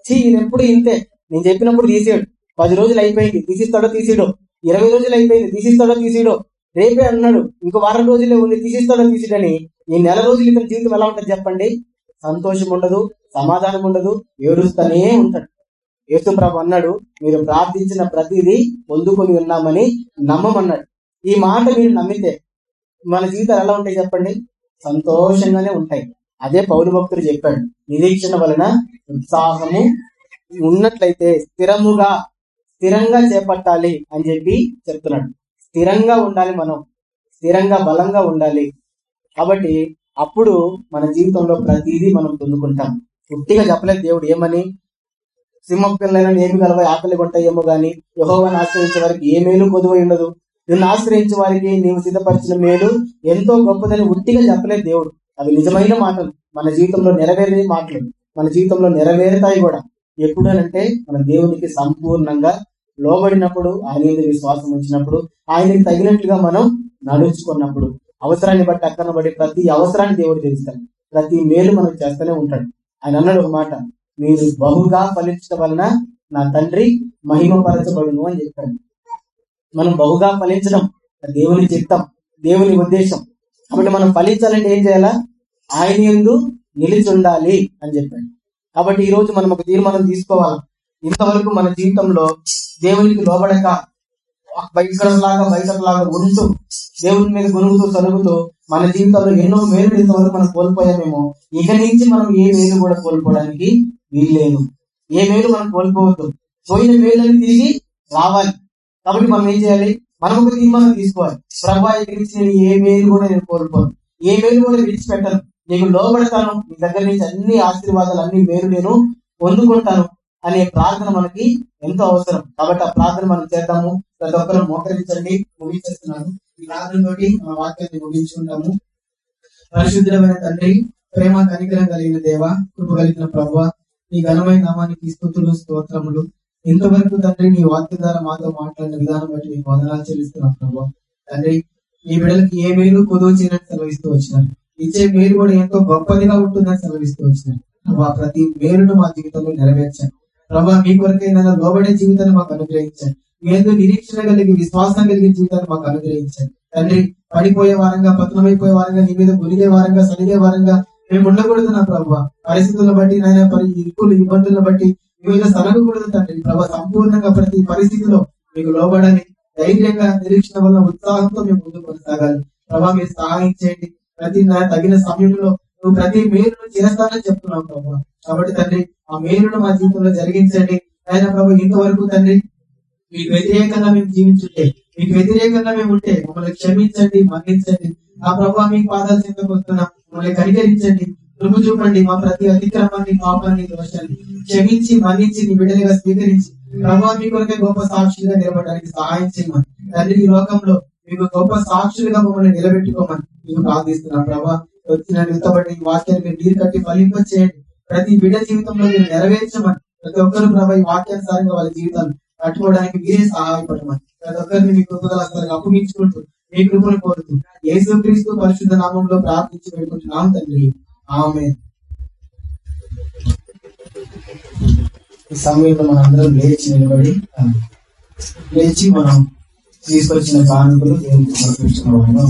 చీ ఈయన ఎప్పుడు ఇంతే. నేను చెప్పినప్పుడు తీసేయడు. పది రోజులు అయిపోయింది తీసిస్తాడో తీసేయడో ఇరవై రోజులు అయిపోయింది తీసిస్తాడో తీసిడో. రేపే అన్నాడు ఇంకో వారం రోజులే ఉంది తీసిస్తాడో తీసిడని. ఈ నెల రోజులు ఇతని జీవితం ఎలా ఉంటుంది చెప్పండి? సంతోషం ఉండదు సమాధానం ఉండదు ఏడుస్తూనే ఉంటాడు. యేసుప్రభు అన్నాడు మీరు ప్రార్థించిన ప్రతిదీ పొందుకొని ఉన్నామని నమ్మమన్నాడు. ఈ మాట మీరు నమ్మితే మన జీవితాలు ఎలా ఉంటాయి చెప్పండి? సంతోషంగానే ఉంటాయి. అదే పౌరు భక్తుడు చెప్పాడు నిరీక్షణ వలన ఉత్సాహము ఉన్నట్లయితే స్థిరముగా స్థిరంగా చేపట్టాలి అని చెప్పి చెప్తున్నాడు. స్థిరంగా ఉండాలి మనం. స్థిరంగా బలంగా ఉండాలి. కాబట్టి అప్పుడు మన జీవితంలో ప్రతిదీ మనం పొందుకుంటాం. పుట్టిగా చెప్పలేదు దేవుడు ఏమని? సింహం పిల్లలైనా ఏమి గలవ ఆకలి కొంటాయేమో గాని యహోవాన్ని ఆశ్రయించే వారికి ఏ మేలు కొదువై ఉండదు. నిన్ను ఆశ్రయించే వారికి నీవు సిద్ధపరిచిన మేలు ఎంతో గొప్పదని ఉట్టిగా చెప్పలేదు దేవుడు. అవి నిజమైన మాటలు. మన జీవితంలో నెరవేరే మాటలు. మన జీవితంలో నెరవేరుతాయి కూడా. ఎప్పుడనంటే మన దేవునికి సంపూర్ణంగా లోబడినప్పుడు ఆయన మీద విశ్వాసం వచ్చినప్పుడు ఆయనకి తగినట్లుగా మనం నడుచుకున్నప్పుడు అవసరాన్ని బట్టి అక్కన బట్టి ప్రతి అవసరాన్ని దేవుడు తెలుస్తాడు. ప్రతి మేలు మనకు చేస్తూనే ఉంటాడు. ఆయన అన్నాడు ఒక మాట మీరు బహుగా ఫలించడం వలన నా తండ్రి మహిమపరచబడును అని చెప్పాడు. మనం బహుగా ఫలించడం దేవుని చిత్తం దేవుని ఉద్దేశం. కాబట్టి మనం ఫలించాలంటే ఏం చేయాలా? ఆయన ఎందు నిలిచి ఉండాలి అని చెప్పాడు. కాబట్టి ఈ రోజు మనం ఒక తీర్మానం తీసుకోవాలి? ఇంతవరకు మన జీవితంలో దేవునికి లోబడక లాగా బయటలాగా లాగా ఉంటూ దేవుని మీద గురుగుతూ సరుగుతూ మన జీవితంలో ఎన్నో మేలు ఇంతవరకు మనం కోల్పోయామేమో ఇక నుంచి మనం ఏ మేలు కూడా కోల్పోవడానికి వీల్లేదు. ఏ మేలు మనం కోల్పోవద్దు. పోయిన మేలని తిరిగి రావాలి. కాబట్టి మనం ఏం చేయాలి? మనం ఒక తీర్మానం తీసుకోవాలి. ప్రభా ఇక్కడి నుంచి నేను ఏ మేలు కూడా నేను కోల్పోను. ఏ మేలు కూడా విడిచిపెట్టను. నీకు లోబడతాను. నీ దగ్గర నుంచి అన్ని ఆశీర్వాదాలు అన్ని మేలు నేను పొందుకుంటాను. అనే ప్రార్థన మనకి ఎంతో అవసరం. కాబట్టి ఆ ప్రార్థన మనం చేద్దాము. ప్రతి ఒక్కరు మోకరించండి. ముగించేస్తున్నాను ఈ ప్రార్థన తోటి మన వాక్యాన్ని ముగించుకుంటాము పరిశుద్ధమైన తండ్రి ప్రేమ కనికరం కలిగిన దేవ కృప కలిగిన ప్రభు నీ ఘనమైన నామానికి స్థుతులు స్తోత్రములు. ఇంతవరకు తండ్రి నీ వాక్య ద్వారా మాతో మాట్లాడిన విధానం బట్టి నీకు వందనాలు చెల్లిస్తున్నాను ప్రభు తండ్రి ఈ బిడ్డలకి ఏ మేలు కొదువు చేయనని సెలవిస్తూ వచ్చినారు. ఇచ్చే మేలు కూడా ఎంతో గొప్పదిగా ఉంటుందని సెలవిస్తూ వచ్చినారు. ప్రభా ప్రతి మేలును మా జీవితంలో నెరవేర్చాను ప్రభా మీ కొరకైనా లోబడే జీవితాన్ని మాకు అనుగ్రహించండి. మీ ఎందుకు నిరీక్షణ కలిగి విశ్వాసం కలిగిన జీవితాన్ని మాకు అనుగ్రహించండి. తండ్రి పడిపోయే వారంగా పతనమైపోయే వారంగా నీ మీద మునిగే వారంగా సరిగే వారంగా మేము ఉండకూడదు నా ప్రభావ పరిస్థితులను బట్టి నాయన ఇరుకులు ఇబ్బందులను బట్టి మీ మీద సరగకూడదు తండ్రి. ప్రభా సంపూర్ణంగా ప్రతి పరిస్థితిలో మీకు లోబడాలి. ధైర్యంగా నిరీక్షణ వల్ల ఉత్సాహంతో మేము ముందుకు కొనసాగాలి. ప్రభా మీరు సహాయం చేయండి. ప్రతి తగిన సమయంలో నువ్వు ప్రతి మేలును చేస్తానని చెప్తున్నావు ప్రభావ కాబట్టి తండ్రి ఆ మేలును మా జీవితంలో జరిగించండి. ఆయన ప్రభు ఇంతవరకు తండ్రి మీకు వ్యతిరేకంగా మేము జీవించుంటే మీకు వ్యతిరేకంగా మేము ఉంటే మమ్మల్ని క్షమించండి మరణించండి ఆ ప్రభావ మీ పాదాలు చెంతకు మమ్మల్ని కనికరించండి. కృప చూపండి మా ప్రతి అతిక్రమాన్ని పాపాన్ని దోషాన్ని. క్షమించి మరణించి మీ బిడ్డలుగా స్వీకరించి ప్రభావ మీ కొరకే గొప్ప సాక్షులుగా నిలబడడానికి సహాయం చేయమని. తండ్రి ఈ లోకంలో మీకు గొప్ప సాక్షులుగా మమ్మల్ని నిలబెట్టుకోమని మీకు ప్రార్థిస్తున్నాం ప్రభావ వచ్చిన నిలబడి వాక్యానికి నీరు కట్టి ఫలింప చేయండి ప్రతి బిడ్డ జీవితంలో మీరు నెరవేర్చమని ప్రతి ఒక్కరు ప్రభా ఈ వాక్యానుసారంగా వాళ్ళ జీవితాన్ని కట్టుకోవడానికి మీరే సహాయపడమని. ప్రతి ఒక్కరిని మీ కృపగలస్తానికి అప్పగించుకుంటూ మీ కృపను కోరుతూ యేసుక్రీస్తు పరిశుద్ధ నామంలో ప్రార్థించి పెట్టుకుంటున్నాం తండ్రి. ఆమె ఈ సమయంలో మనం అందరం లేచి నిలబడి లేచి మనం తీసుకొచ్చిన కానుకలు దేవునికి సమర్పించుకోవడం